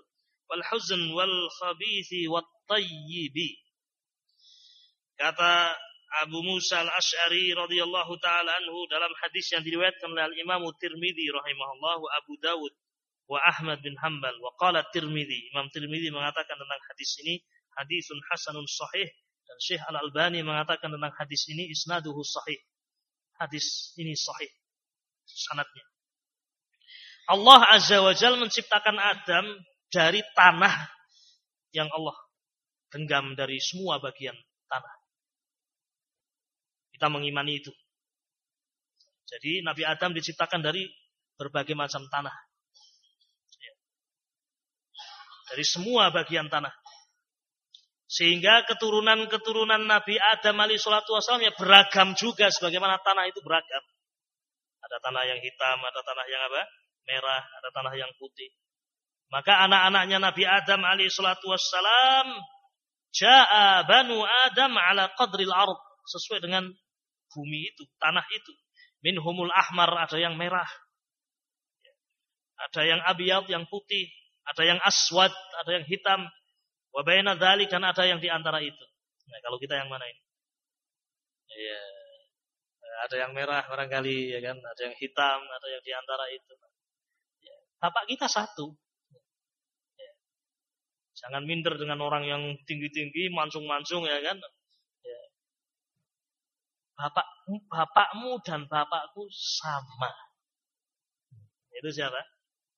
والحزن والخبيث والطيب. Kata Abu Musa al-Ash'ari radhiyallahu taala anhu dalam hadis yang diriwayatkan oleh Imam Tirmidzi rahimahullahu Abu Dawud wa Ahmad bin Hanbal wa qala Tirmidzi. Imam Tirmidzi mengatakan tentang hadis ini hadisun hasanun sahih dan Syekh Al-Albani mengatakan tentang hadis ini isnaduhu sahih. Hadis ini sahih sanadnya. Allah Azza wa Jal menciptakan Adam dari tanah yang Allah genggam dari semua bagian tanah. Kita mengimani itu. Jadi Nabi Adam diciptakan dari berbagai macam tanah dari semua bagian tanah. Sehingga keturunan-keturunan Nabi Adam alaihi salatu wasallam ya beragam juga sebagaimana tanah itu beragam. Ada tanah yang hitam, ada tanah yang apa? Merah, ada tanah yang putih. Maka anak-anaknya Nabi Adam alaihi salatu wasallam ja'a banu Adam ala qadril ard sesuai dengan bumi itu, tanah itu. Minhumul ahmar ada yang merah. Ada yang abiyat yang putih, ada yang aswad, ada yang hitam. Wa baina dan ada yang di antara itu. Nah, kalau kita yang mana ini? Iya. Ada yang merah barangkali ya kan, ada yang hitam, ada yang di antara itu. Ya. Bapak kita satu. Ya. Jangan minder dengan orang yang tinggi-tinggi, mancung-mancung ya kan. Ya. Bapak, bapakmu dan bapakku sama. Itu siapa?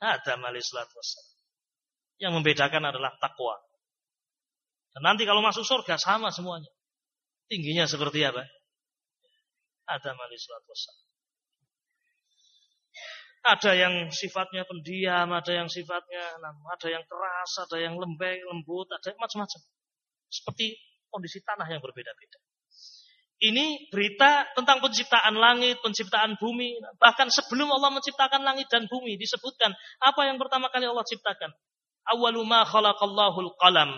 Adam alaihissalatu wassalam. Yang membedakan adalah takwa. Dan nanti kalau masuk surga sama semuanya. Tingginya seperti apa? Adam alaihissalam. Ada yang sifatnya pendiam, ada yang sifatnya ada yang keras, ada yang lembek, lembut, ada macam-macam. Seperti kondisi tanah yang berbeda-beda. Ini berita tentang penciptaan langit, penciptaan bumi. Bahkan sebelum Allah menciptakan langit dan bumi disebutkan apa yang pertama kali Allah ciptakan. Awalu ma qalam.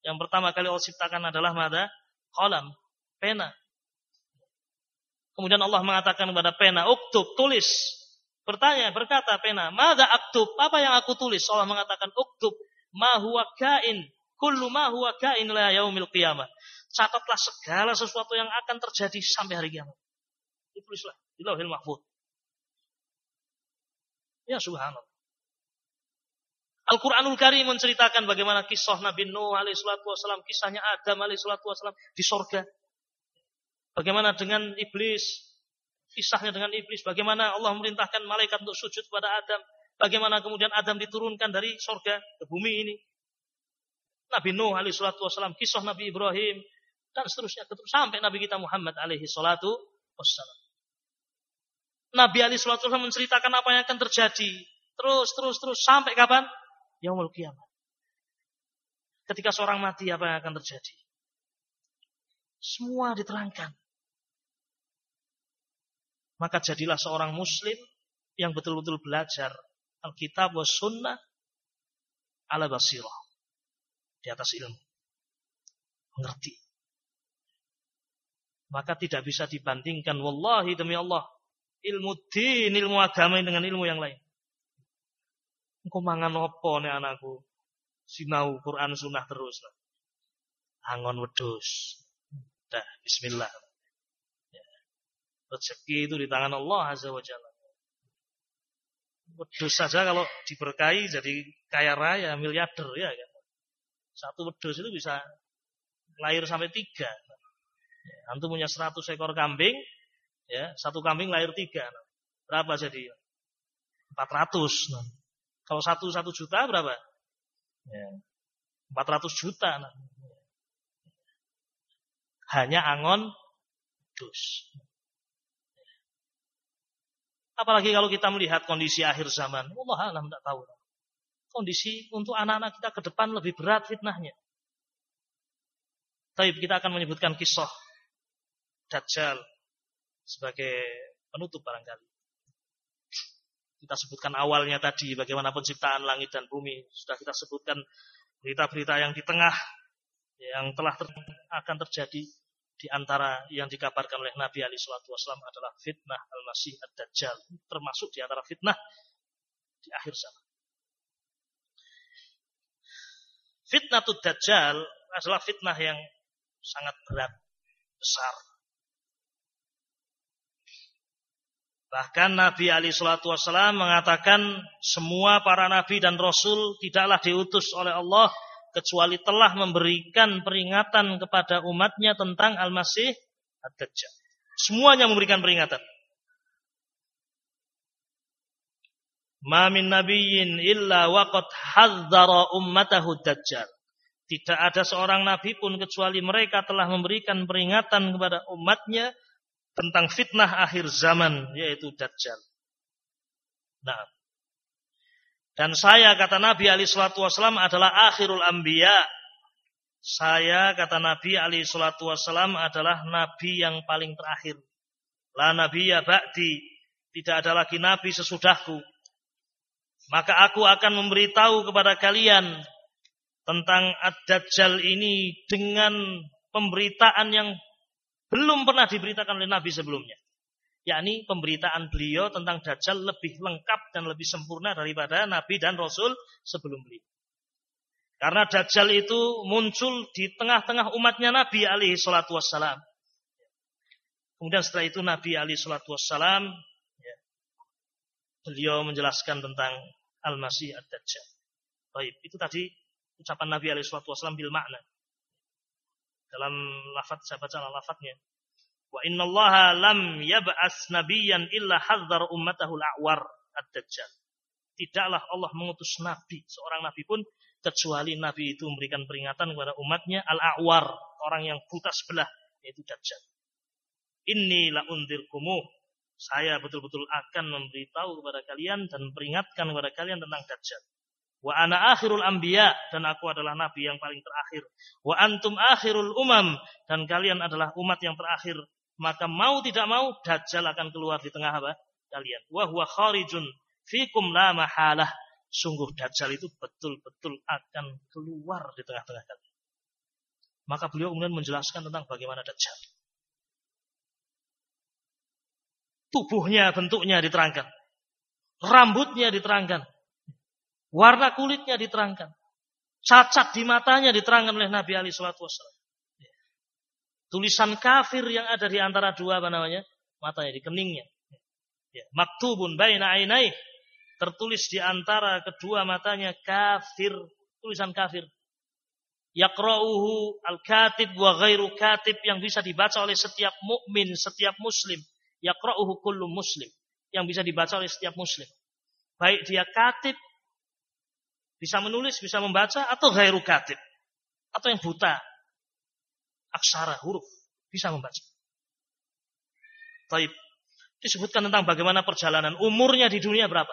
Yang pertama kali Allah ciptakan adalah mada? Qalam, pena. Kemudian Allah mengatakan kepada pena, "Uktub, tulis." Bertanya, berkata pena, "Mada aktub?" Apa yang aku tulis? Allah mengatakan, "Uktub ma huwa kain, kullu ma huwa kain la yaumil qiyamah." Catatlah segala sesuatu yang akan terjadi sampai hari kiamat. Ditulislah di Lauhil Mahfuz. Ya subhanallah. Al-Quranul Karim menceritakan bagaimana kisah Nabi Nuh alaihissalam, kisahnya Adam alaihissalam di sorga. Bagaimana dengan iblis, kisahnya dengan iblis, bagaimana Allah memerintahkan malaikat untuk sujud kepada Adam, bagaimana kemudian Adam diturunkan dari sorga ke bumi ini. Nabi Nuh alaihissalam, kisah Nabi Ibrahim, dan seterusnya sampai Nabi kita Muhammad alaihi wassalam. Nabi alaihi wassalam menceritakan apa yang akan terjadi terus terus terus sampai kapan? Yaumul kiamat. Ketika seorang mati apa yang akan terjadi? Semua diterangkan. Maka jadilah seorang muslim yang betul-betul belajar Alkitab wa sunnah ala basirah. Di atas ilmu. Mengerti maka tidak bisa dibandingkan wallahi demi Allah ilmu din ilmu agama dengan ilmu yang lain engkau mangan opo nih anakku sinau Quran sunnah terus angon wedus dah bismillah ya. rezeki itu di tangan Allah azza wa jalla wedus saja kalau diberkahi jadi kaya raya miliarder ya kan satu wedus itu bisa lahir sampai tiga Antum punya 100 ekor kambing, ya, satu kambing lahir tiga. Berapa jadi? 400. Nah. Kalau satu satu juta berapa? Ya, 400 juta. Nah. Hanya angon dus. Apalagi kalau kita melihat kondisi akhir zaman. Allah alam tidak tahu. Kondisi untuk anak-anak kita ke depan lebih berat fitnahnya. Tapi kita akan menyebutkan kisah Dajjal sebagai penutup barangkali. Kita sebutkan awalnya tadi bagaimana penciptaan langit dan bumi. Sudah kita sebutkan berita-berita yang di tengah yang telah ter akan terjadi di antara yang dikabarkan oleh Nabi Ali Shallallahu Wasallam adalah fitnah al-Masih ad-Dajjal. Termasuk di antara fitnah di akhir zaman. Fitnah Dajjal adalah fitnah yang sangat berat, besar. Bahkan Nabi Ali Shallallahu Wasallam mengatakan semua para nabi dan rasul tidaklah diutus oleh Allah kecuali telah memberikan peringatan kepada umatnya tentang Al-Masih Ad-Dajjal. Semuanya memberikan peringatan. Ma min nabiyyin illa waqad hadzara ummatahu Dajjal. Tidak ada seorang nabi pun kecuali mereka telah memberikan peringatan kepada umatnya tentang fitnah akhir zaman yaitu Dajjal. Nah, dan saya kata Nabi Ali Shallallahu Wasallam adalah akhirul ambia. Saya kata Nabi Ali Shallallahu Wasallam adalah Nabi yang paling terakhir. La Nabi ya ba'di. Tidak ada lagi Nabi sesudahku. Maka aku akan memberitahu kepada kalian tentang Ad-Dajjal ini dengan pemberitaan yang belum pernah diberitakan oleh Nabi sebelumnya. Yakni pemberitaan beliau tentang Dajjal lebih lengkap dan lebih sempurna daripada Nabi dan Rasul sebelum beliau. Karena Dajjal itu muncul di tengah-tengah umatnya Nabi alaihi salatu wassalam. Kemudian setelah itu Nabi alaihi salatu wassalam ya, beliau menjelaskan tentang Al-Masih Ad-Dajjal. Baik, itu tadi ucapan Nabi alaihi salatu wassalam bil makna dalam lafaz saya baca lafaznya wa innallaha lam yab'as nabiyyan illa hadzar ummatahu al-a'war ad-dajjal Tidaklah Allah mengutus nabi, seorang nabi pun kecuali nabi itu memberikan peringatan kepada umatnya al-a'war, orang yang buta sebelah yaitu Dajjal. Inni la undirkumu. Saya betul-betul akan memberitahu kepada kalian dan peringatkan kepada kalian tentang Dajjal. Wa ana akhirul anbiya dan aku adalah nabi yang paling terakhir. Wa antum akhirul umam dan kalian adalah umat yang terakhir. Maka mau tidak mau Dajjal akan keluar di tengah apa? Kalian. Wa huwa kharijun fikum la mahalah. Sungguh Dajjal itu betul-betul akan keluar di tengah-tengah kalian. Maka beliau kemudian menjelaskan tentang bagaimana Dajjal. Tubuhnya, bentuknya diterangkan. Rambutnya diterangkan. Warna kulitnya diterangkan. Cacat di matanya diterangkan oleh Nabi Ali Shallallahu Wasallam. Tulisan kafir yang ada di antara dua apa namanya matanya di keningnya. Ya. Maktubun baina ainai tertulis di antara kedua matanya kafir tulisan kafir. Yaqra'uhu al-katib wa ghairu katib yang bisa dibaca oleh setiap mukmin, setiap muslim. Yaqra'uhu kullu muslim yang bisa dibaca oleh setiap muslim. Baik dia katib bisa menulis, bisa membaca atau ghairu katib. Atau yang buta. Aksara, huruf. Bisa membaca. Taib. Disebutkan tentang bagaimana perjalanan. Umurnya di dunia berapa?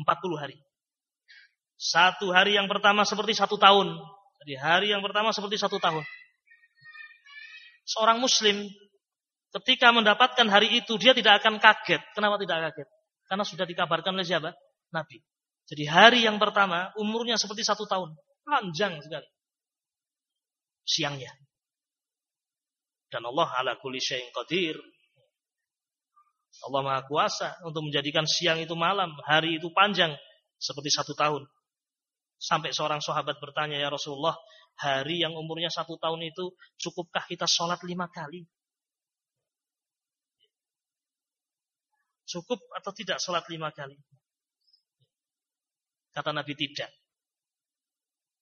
40 hari. Satu hari yang pertama seperti satu tahun. Jadi hari yang pertama seperti satu tahun. Seorang muslim ketika mendapatkan hari itu dia tidak akan kaget. Kenapa tidak kaget? Karena sudah dikabarkan oleh siapa? Nabi. Jadi hari yang pertama umurnya seperti satu tahun. Panjang sekali. Siangnya. Dan Allah ala kulli syai'in qadir. Allah Maha Kuasa untuk menjadikan siang itu malam, hari itu panjang seperti satu tahun. Sampai seorang sahabat bertanya, ya Rasulullah, hari yang umurnya satu tahun itu cukupkah kita sholat lima kali? Cukup atau tidak sholat lima kali? Kata Nabi tidak.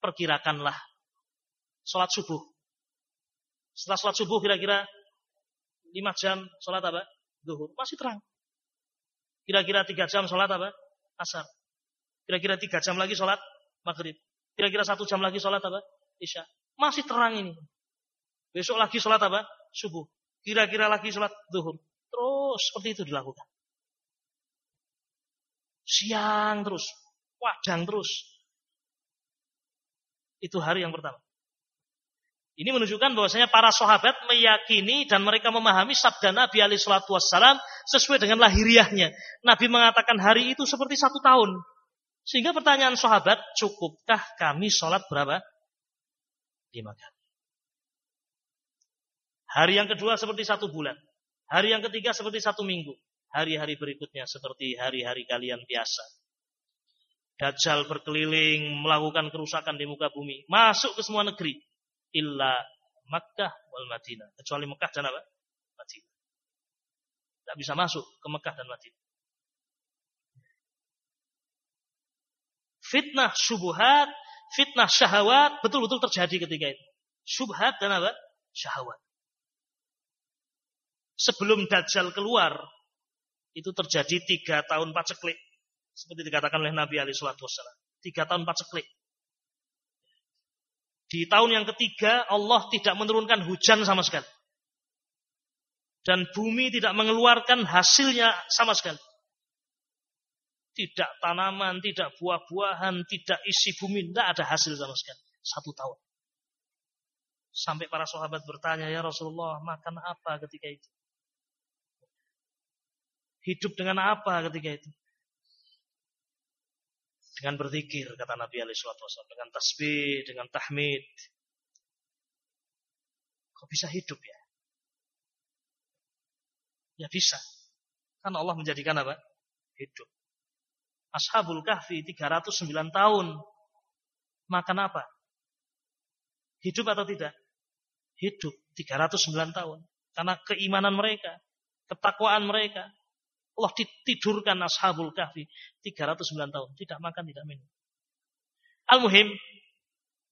Perkirakanlah sholat subuh. Setelah sholat subuh kira-kira lima jam sholat apa? Duhur. Masih terang. Kira-kira tiga jam sholat apa? Asar. Kira-kira tiga jam lagi sholat maghrib. Kira-kira satu jam lagi sholat apa? Isya. Masih terang ini. Besok lagi sholat apa? Subuh. Kira-kira lagi sholat duhur. Terus seperti itu dilakukan. Siang terus wadang terus. Itu hari yang pertama. Ini menunjukkan bahwasanya para sahabat meyakini dan mereka memahami sabda Nabi alaihi salatu wassalam sesuai dengan lahiriahnya. Nabi mengatakan hari itu seperti satu tahun. Sehingga pertanyaan sahabat, cukupkah kami sholat berapa? Lima kali. Hari yang kedua seperti satu bulan. Hari yang ketiga seperti satu minggu. Hari-hari berikutnya seperti hari-hari kalian biasa. Dajjal berkeliling melakukan kerusakan di muka bumi, masuk ke semua negeri illa Makkah wal Madinah, kecuali Mekah dan apa? Madinah. Tidak bisa masuk ke Mekah dan Madinah. Fitnah syubhat, fitnah syahwat betul-betul terjadi ketika itu. Syubhat dan apa? Syahwat. Sebelum Dajjal keluar, itu terjadi tiga tahun paceklik seperti dikatakan oleh Nabi Ali Shallallahu Wasallam. Tiga tahun empat seklik. Di tahun yang ketiga Allah tidak menurunkan hujan sama sekali. Dan bumi tidak mengeluarkan hasilnya sama sekali. Tidak tanaman, tidak buah-buahan, tidak isi bumi, tidak ada hasil sama sekali. Satu tahun. Sampai para sahabat bertanya, ya Rasulullah, makan apa ketika itu? Hidup dengan apa ketika itu? Dengan berzikir kata Nabi alaihi wasallam, dengan tasbih, dengan tahmid. Kok bisa hidup ya? Ya bisa. Kan Allah menjadikan apa? Hidup. Ashabul Kahfi 309 tahun. Makan apa? Hidup atau tidak? Hidup 309 tahun. Karena keimanan mereka, ketakwaan mereka, Allah ditidurkan ashabul kahfi 309 tahun. Tidak makan, tidak minum. Al-Muhim,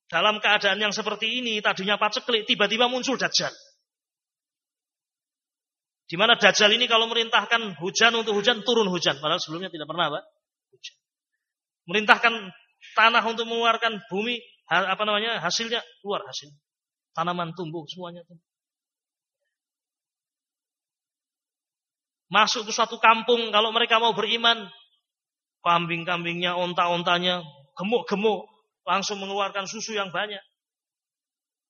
dalam keadaan yang seperti ini, tadinya paceklik, tiba-tiba muncul Dajjal. Di mana Dajjal ini kalau merintahkan hujan untuk hujan, turun hujan. Padahal sebelumnya tidak pernah apa? Hujan. Merintahkan tanah untuk mengeluarkan bumi, apa namanya, hasilnya, keluar hasil. Tanaman tumbuh, semuanya tumbuh. Masuk ke suatu kampung, kalau mereka mau beriman, kambing-kambingnya, onta-ontanya, gemuk-gemuk, langsung mengeluarkan susu yang banyak.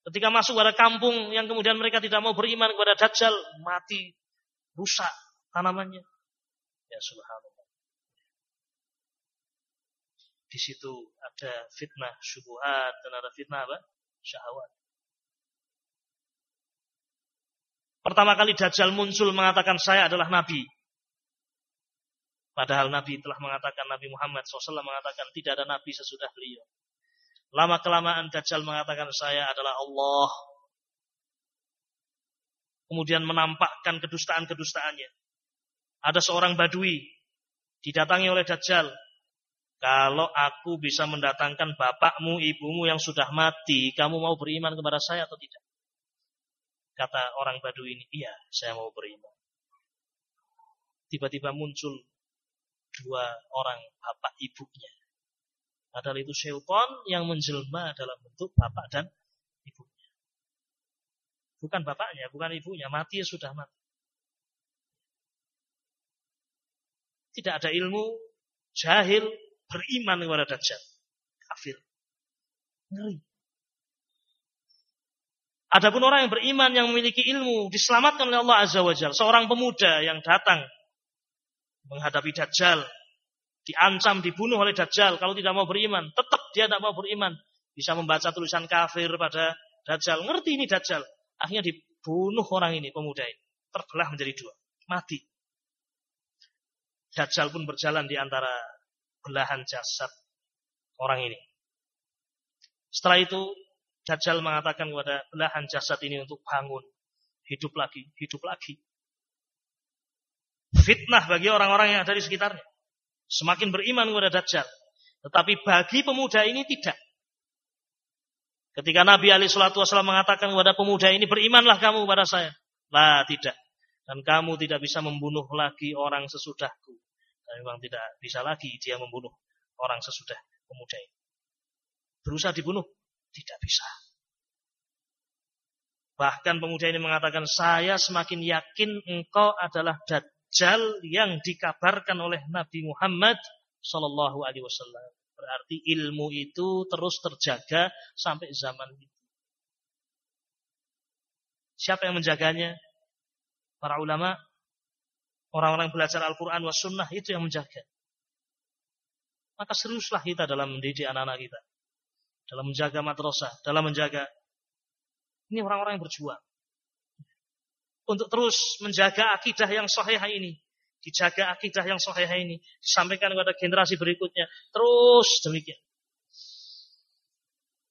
Ketika masuk pada kampung yang kemudian mereka tidak mau beriman kepada Dajjal, mati rusak tanamannya. Ya subhanallah. Di situ ada fitnah syubhat dan ada fitnah apa? Syahwat. Pertama kali Dajjal muncul mengatakan saya adalah Nabi. Padahal Nabi telah mengatakan, Nabi Muhammad SAW mengatakan tidak ada Nabi sesudah beliau. Lama kelamaan Dajjal mengatakan saya adalah Allah kemudian menampakkan kedustaan-kedustaannya. Ada seorang badui didatangi oleh Dajjal. Kalau aku bisa mendatangkan bapakmu, ibumu yang sudah mati, kamu mau beriman kepada saya atau tidak? Kata orang badui ini, iya saya mau beriman. Tiba-tiba muncul dua orang bapak ibunya. Padahal itu syaitan yang menjelma dalam bentuk bapak dan Bukan bapaknya, bukan ibunya. Mati ya sudah mati. Tidak ada ilmu, jahil, beriman kepada Dajjal. Kafir. Ngeri. Adapun orang yang beriman yang memiliki ilmu diselamatkan oleh Allah Azza wa Jalla. Seorang pemuda yang datang menghadapi Dajjal, diancam dibunuh oleh Dajjal kalau tidak mau beriman, tetap dia tidak mau beriman. Bisa membaca tulisan kafir pada Dajjal, ngerti ini Dajjal. Akhirnya dibunuh orang ini, pemuda ini. Terbelah menjadi dua. Mati. Dajjal pun berjalan di antara belahan jasad orang ini. Setelah itu, Dajjal mengatakan kepada belahan jasad ini untuk bangun. Hidup lagi, hidup lagi. Fitnah bagi orang-orang yang ada di sekitarnya. Semakin beriman kepada Dajjal. Tetapi bagi pemuda ini tidak. Ketika Nabi Ali Shallallahu Wasallam mengatakan kepada pemuda ini berimanlah kamu kepada saya, lah tidak. Dan kamu tidak bisa membunuh lagi orang sesudahku. Dan memang tidak bisa lagi dia membunuh orang sesudah pemuda ini. Berusaha dibunuh, tidak bisa. Bahkan pemuda ini mengatakan, saya semakin yakin engkau adalah Dajjal yang dikabarkan oleh Nabi Muhammad Sallallahu Alaihi Wasallam. Berarti ilmu itu terus terjaga sampai zaman itu. Siapa yang menjaganya? Para ulama, orang-orang belajar Al-Quran was sunnah itu yang menjaga. Maka seriuslah kita dalam mendidik anak-anak kita. Dalam menjaga madrasah, dalam menjaga ini orang-orang yang berjuang. Untuk terus menjaga akidah yang sahih ini dijaga akidah yang sahih ini, disampaikan kepada generasi berikutnya. Terus demikian.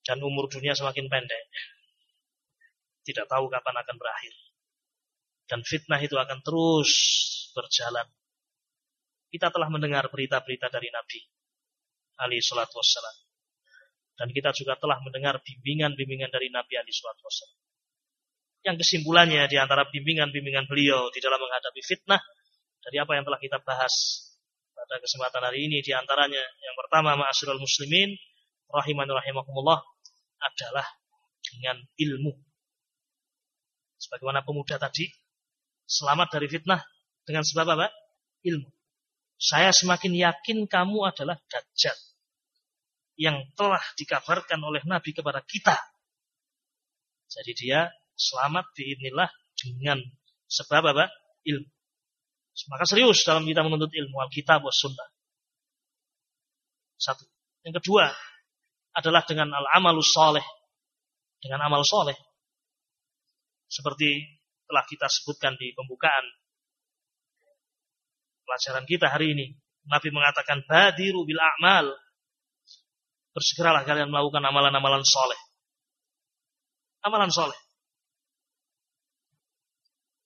Dan umur dunia semakin pendek. Tidak tahu kapan akan berakhir. Dan fitnah itu akan terus berjalan. Kita telah mendengar berita-berita dari Nabi Ali Shallallahu Wasallam. Dan kita juga telah mendengar bimbingan-bimbingan dari Nabi Ali Wasallam. Yang kesimpulannya di antara bimbingan-bimbingan beliau di dalam menghadapi fitnah dari apa yang telah kita bahas pada kesempatan hari ini di antaranya yang pertama ma'asyiral muslimin rahiman rahimakumullah adalah dengan ilmu. Sebagaimana pemuda tadi selamat dari fitnah dengan sebab apa? Ilmu. Saya semakin yakin kamu adalah dajjal yang telah dikabarkan oleh Nabi kepada kita. Jadi dia selamat biidnillah dengan sebab apa? Ilmu. Maka serius dalam kita menuntut ilmu Alkitab was sunnah. Satu. Yang kedua adalah dengan al-amalus soleh. Dengan amal soleh. Seperti telah kita sebutkan di pembukaan pelajaran kita hari ini. Nabi mengatakan badiru bil a'mal. Bersegeralah kalian melakukan amalan-amalan soleh. Amalan soleh.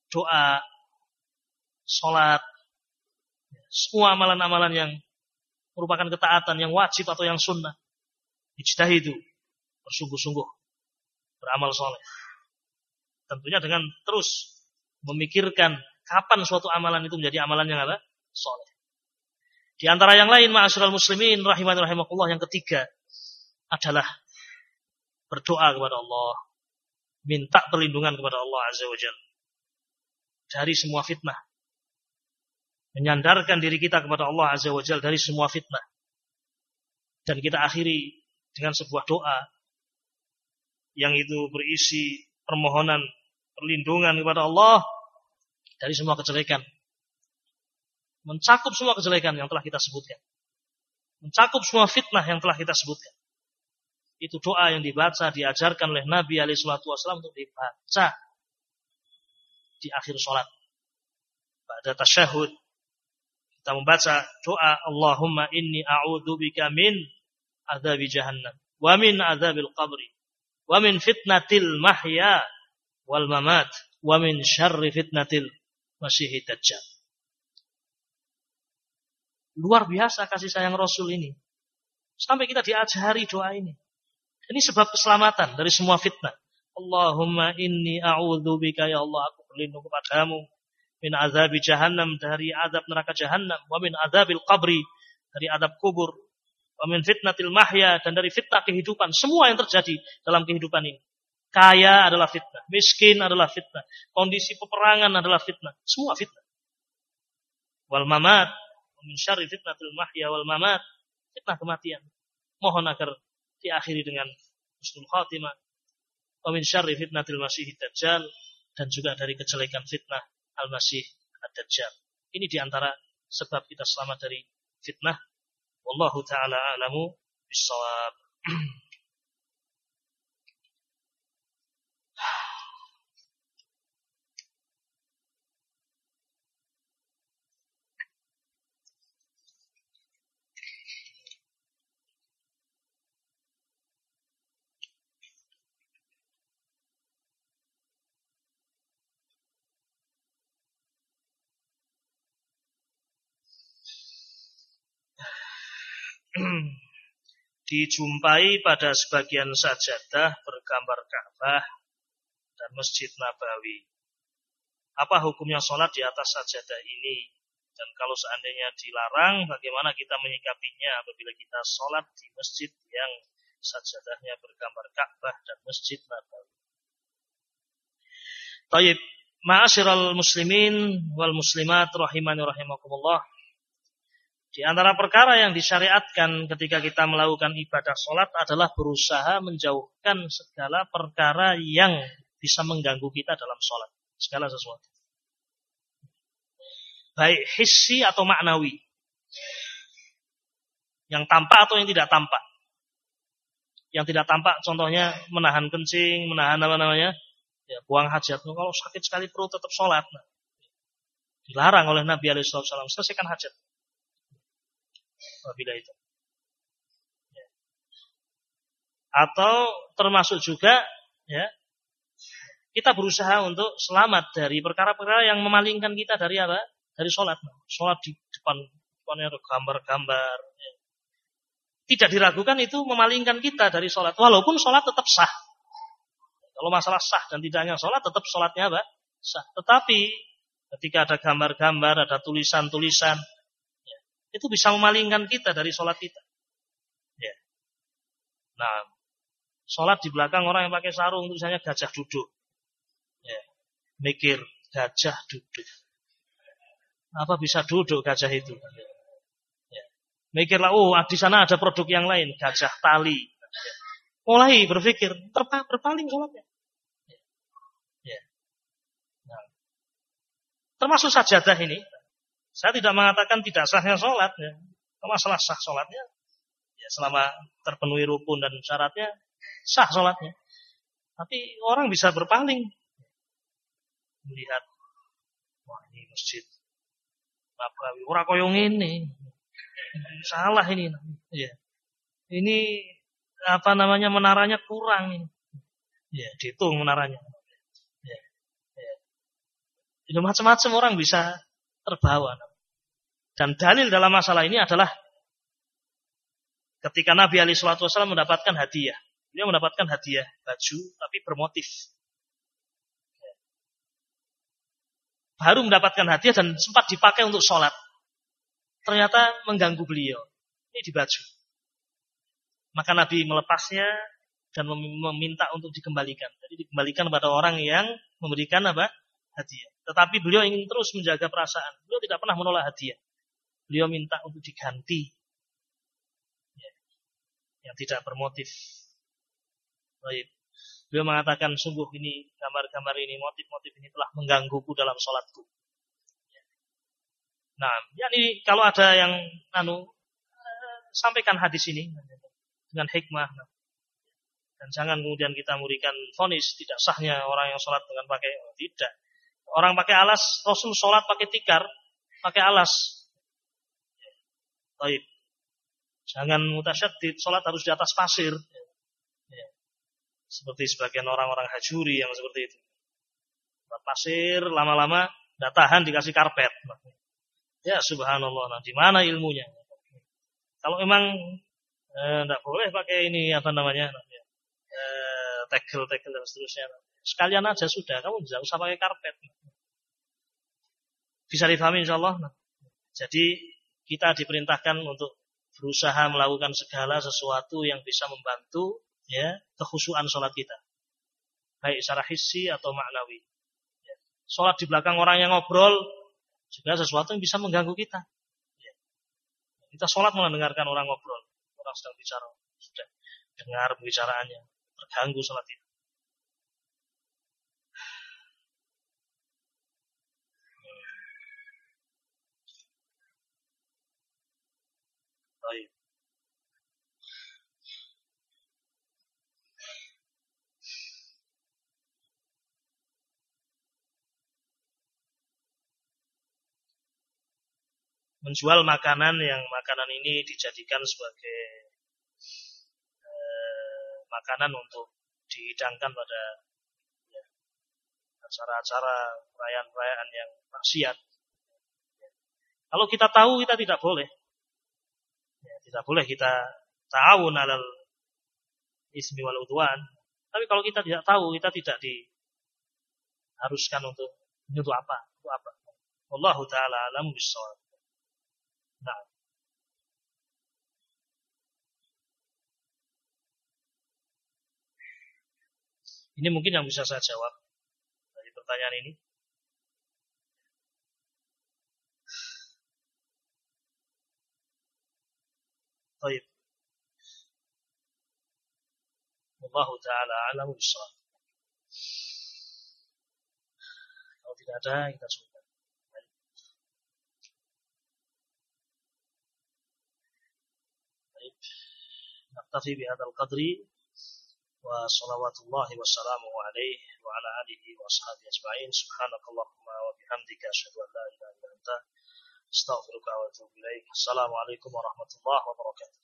Doa, sholat, semua amalan-amalan yang merupakan ketaatan yang wajib atau yang sunnah. itu bersungguh-sungguh, beramal soleh. Tentunya dengan terus memikirkan Kapan suatu amalan itu menjadi amalan yang apa? Soleh. Di antara yang lain, ma'asyiral muslimin, rahimah rahimakumullah, yang ketiga adalah berdoa kepada Allah. Minta perlindungan kepada Allah Azza wa Jalla. Dari semua fitnah. Menyandarkan diri kita kepada Allah Azza wa Jalla dari semua fitnah. Dan kita akhiri dengan sebuah doa yang itu berisi permohonan perlindungan kepada Allah dari semua kejelekan mencakup semua kejelekan yang telah kita sebutkan. Mencakup semua fitnah yang telah kita sebutkan. Itu doa yang dibaca, diajarkan oleh Nabi SAW untuk dibaca di akhir sholat. Pada tasyahud, kita membaca doa Allahumma inni bika min adzabi jahannam wa min adzabil qabri wa min fitnatil mahya wal mamat wa min syarri fitnatil masihid dajjal. Luar biasa kasih sayang Rasul ini. Sampai kita diajari doa ini. Ini sebab keselamatan dari semua fitnah. Allahumma inni bika ya Allah aku berlindung kepadamu. Min azabi jahannam dari azab neraka jahannam. Wa min azabil qabri dari azab kubur. Wa min fitnatil mahya dan dari fitnah kehidupan. Semua yang terjadi dalam kehidupan ini. Kaya adalah fitnah miskin adalah fitnah kondisi peperangan adalah fitnah. Semua fitnah. Wal mamat min syarri fitnatul mahya wal mamat, fitnah kematian. Mohon agar diakhiri dengan husnul khatimah. Wa min syarri fitnatil masih dajjal dan juga dari kejelekan fitnah al-masih ad-dajjal. Ini di antara sebab kita selamat dari fitnah. Wallahu taala a'lamu bissawab. (clears throat) (clears throat) dijumpai pada sebagian sajadah bergambar Ka'bah dan Masjid Nabawi. Apa hukumnya sholat di atas sajadah ini? Dan kalau seandainya dilarang, bagaimana kita menyikapinya apabila kita sholat di masjid yang sajadahnya bergambar Ka'bah dan Masjid Nabawi? Taib, ma'asyiral muslimin wal muslimat rahimani rahimakumullah. Di antara perkara yang disyariatkan ketika kita melakukan ibadah sholat adalah berusaha menjauhkan segala perkara yang bisa mengganggu kita dalam sholat. Segala sesuatu. Baik hissi atau maknawi. Yang tampak atau yang tidak tampak. Yang tidak tampak contohnya menahan kencing, menahan apa namanya? Ya, buang hajat. Kalau sakit sekali perut tetap sholat. Nah, dilarang oleh Nabi SAW. Selesaikan hajat apabila itu. Ya. Atau termasuk juga ya kita berusaha untuk selamat dari perkara-perkara yang memalingkan kita dari apa? Dari sholat. Sholat di depan depannya ada gambar-gambar. Ya. Tidak diragukan itu memalingkan kita dari sholat. Walaupun sholat tetap sah. Kalau masalah sah dan tidaknya sholat, tetap sholatnya apa? Sah. Tetapi ketika ada gambar-gambar, ada tulisan-tulisan, itu bisa memalingkan kita dari sholat kita. Ya. Nah, sholat di belakang orang yang pakai sarung tulisannya gajah duduk. Ya. Mikir gajah duduk. Apa bisa duduk gajah itu? Ya. Mikirlah, oh di sana ada produk yang lain, gajah tali. Mulai berpikir, terpaling sholatnya. Ya. Ya. Nah. Termasuk sajadah ini, saya tidak mengatakan tidak sahnya sholat. Ya. Masalah sah sholatnya, ya selama terpenuhi rukun dan syaratnya, sah sholatnya. Tapi orang bisa berpaling. Melihat, wah ini masjid. Nabawi, orang koyong ini. Salah ini. Ya. Ini apa namanya menaranya kurang ini. Ya, dihitung menaranya. Ya. Ya. Macam-macam orang bisa terbawa. Dan dalil dalam masalah ini adalah ketika Nabi Ali Shallallahu Wasallam mendapatkan hadiah. Dia mendapatkan hadiah baju tapi bermotif. baru mendapatkan hadiah dan sempat dipakai untuk sholat. Ternyata mengganggu beliau. Ini di baju. Maka Nabi melepasnya dan meminta untuk dikembalikan. Jadi dikembalikan kepada orang yang memberikan apa? hadiah. Tetapi beliau ingin terus menjaga perasaan. Beliau tidak pernah menolak hadiah. Beliau minta untuk diganti. Ya. Yang tidak bermotif. Baik. Beliau mengatakan sungguh ini gambar-gambar ini, motif-motif ini telah menggangguku dalam sholatku. Ya. Nah, yakni kalau ada yang anu eh, sampaikan hadis ini dengan hikmah. Nah, dan jangan kemudian kita memberikan fonis tidak sahnya orang yang sholat dengan pakai oh, tidak. Orang pakai alas, Rasul sholat pakai tikar, pakai alas. Baik. Jangan mutasyadid, sholat harus di atas pasir. Ya. Seperti sebagian orang-orang hajuri yang seperti itu. Pasir, lama-lama tidak tahan dikasih karpet. Ya subhanallah, nah di mana ilmunya? Kalau memang tidak eh, boleh pakai ini apa namanya? eh, tegel-tegel dan seterusnya. Sekalian aja sudah, kamu tidak usah pakai karpet. Bisa difahami insya Allah. Nah, jadi kita diperintahkan untuk berusaha melakukan segala sesuatu yang bisa membantu ya kekhusyuan sholat kita. Baik secara hissi atau maknawi. Ya. Sholat di belakang orang yang ngobrol juga sesuatu yang bisa mengganggu kita. Ya. Kita sholat mendengarkan orang ngobrol. Orang sedang bicara. Sudah dengar pembicaraannya terganggu salat itu. Menjual makanan yang makanan ini dijadikan sebagai makanan untuk dihidangkan pada ya, acara-acara perayaan-perayaan yang maksiat. Ya. Kalau kita tahu kita tidak boleh. Ya, tidak boleh kita tahu alal ismi wal udwan. Tapi kalau kita tidak tahu, kita tidak diharuskan untuk untuk apa? Untuk apa? Wallahu taala alam bisawab. Nah. Ini mungkin yang bisa saya jawab dari pertanyaan ini. Baik. Allah taala alamu bisawab. Kalau tidak ada kita coba. Baik. Naktafi bihadzal qadri وصلوات الله وسلامه عليه وعلى آله وأصحابه أجمعين سبحانك اللهم وبحمدك أشهد أن لا إله إلا أنت أستغفرك وأتوب إليك السلام عليكم ورحمة الله وبركاته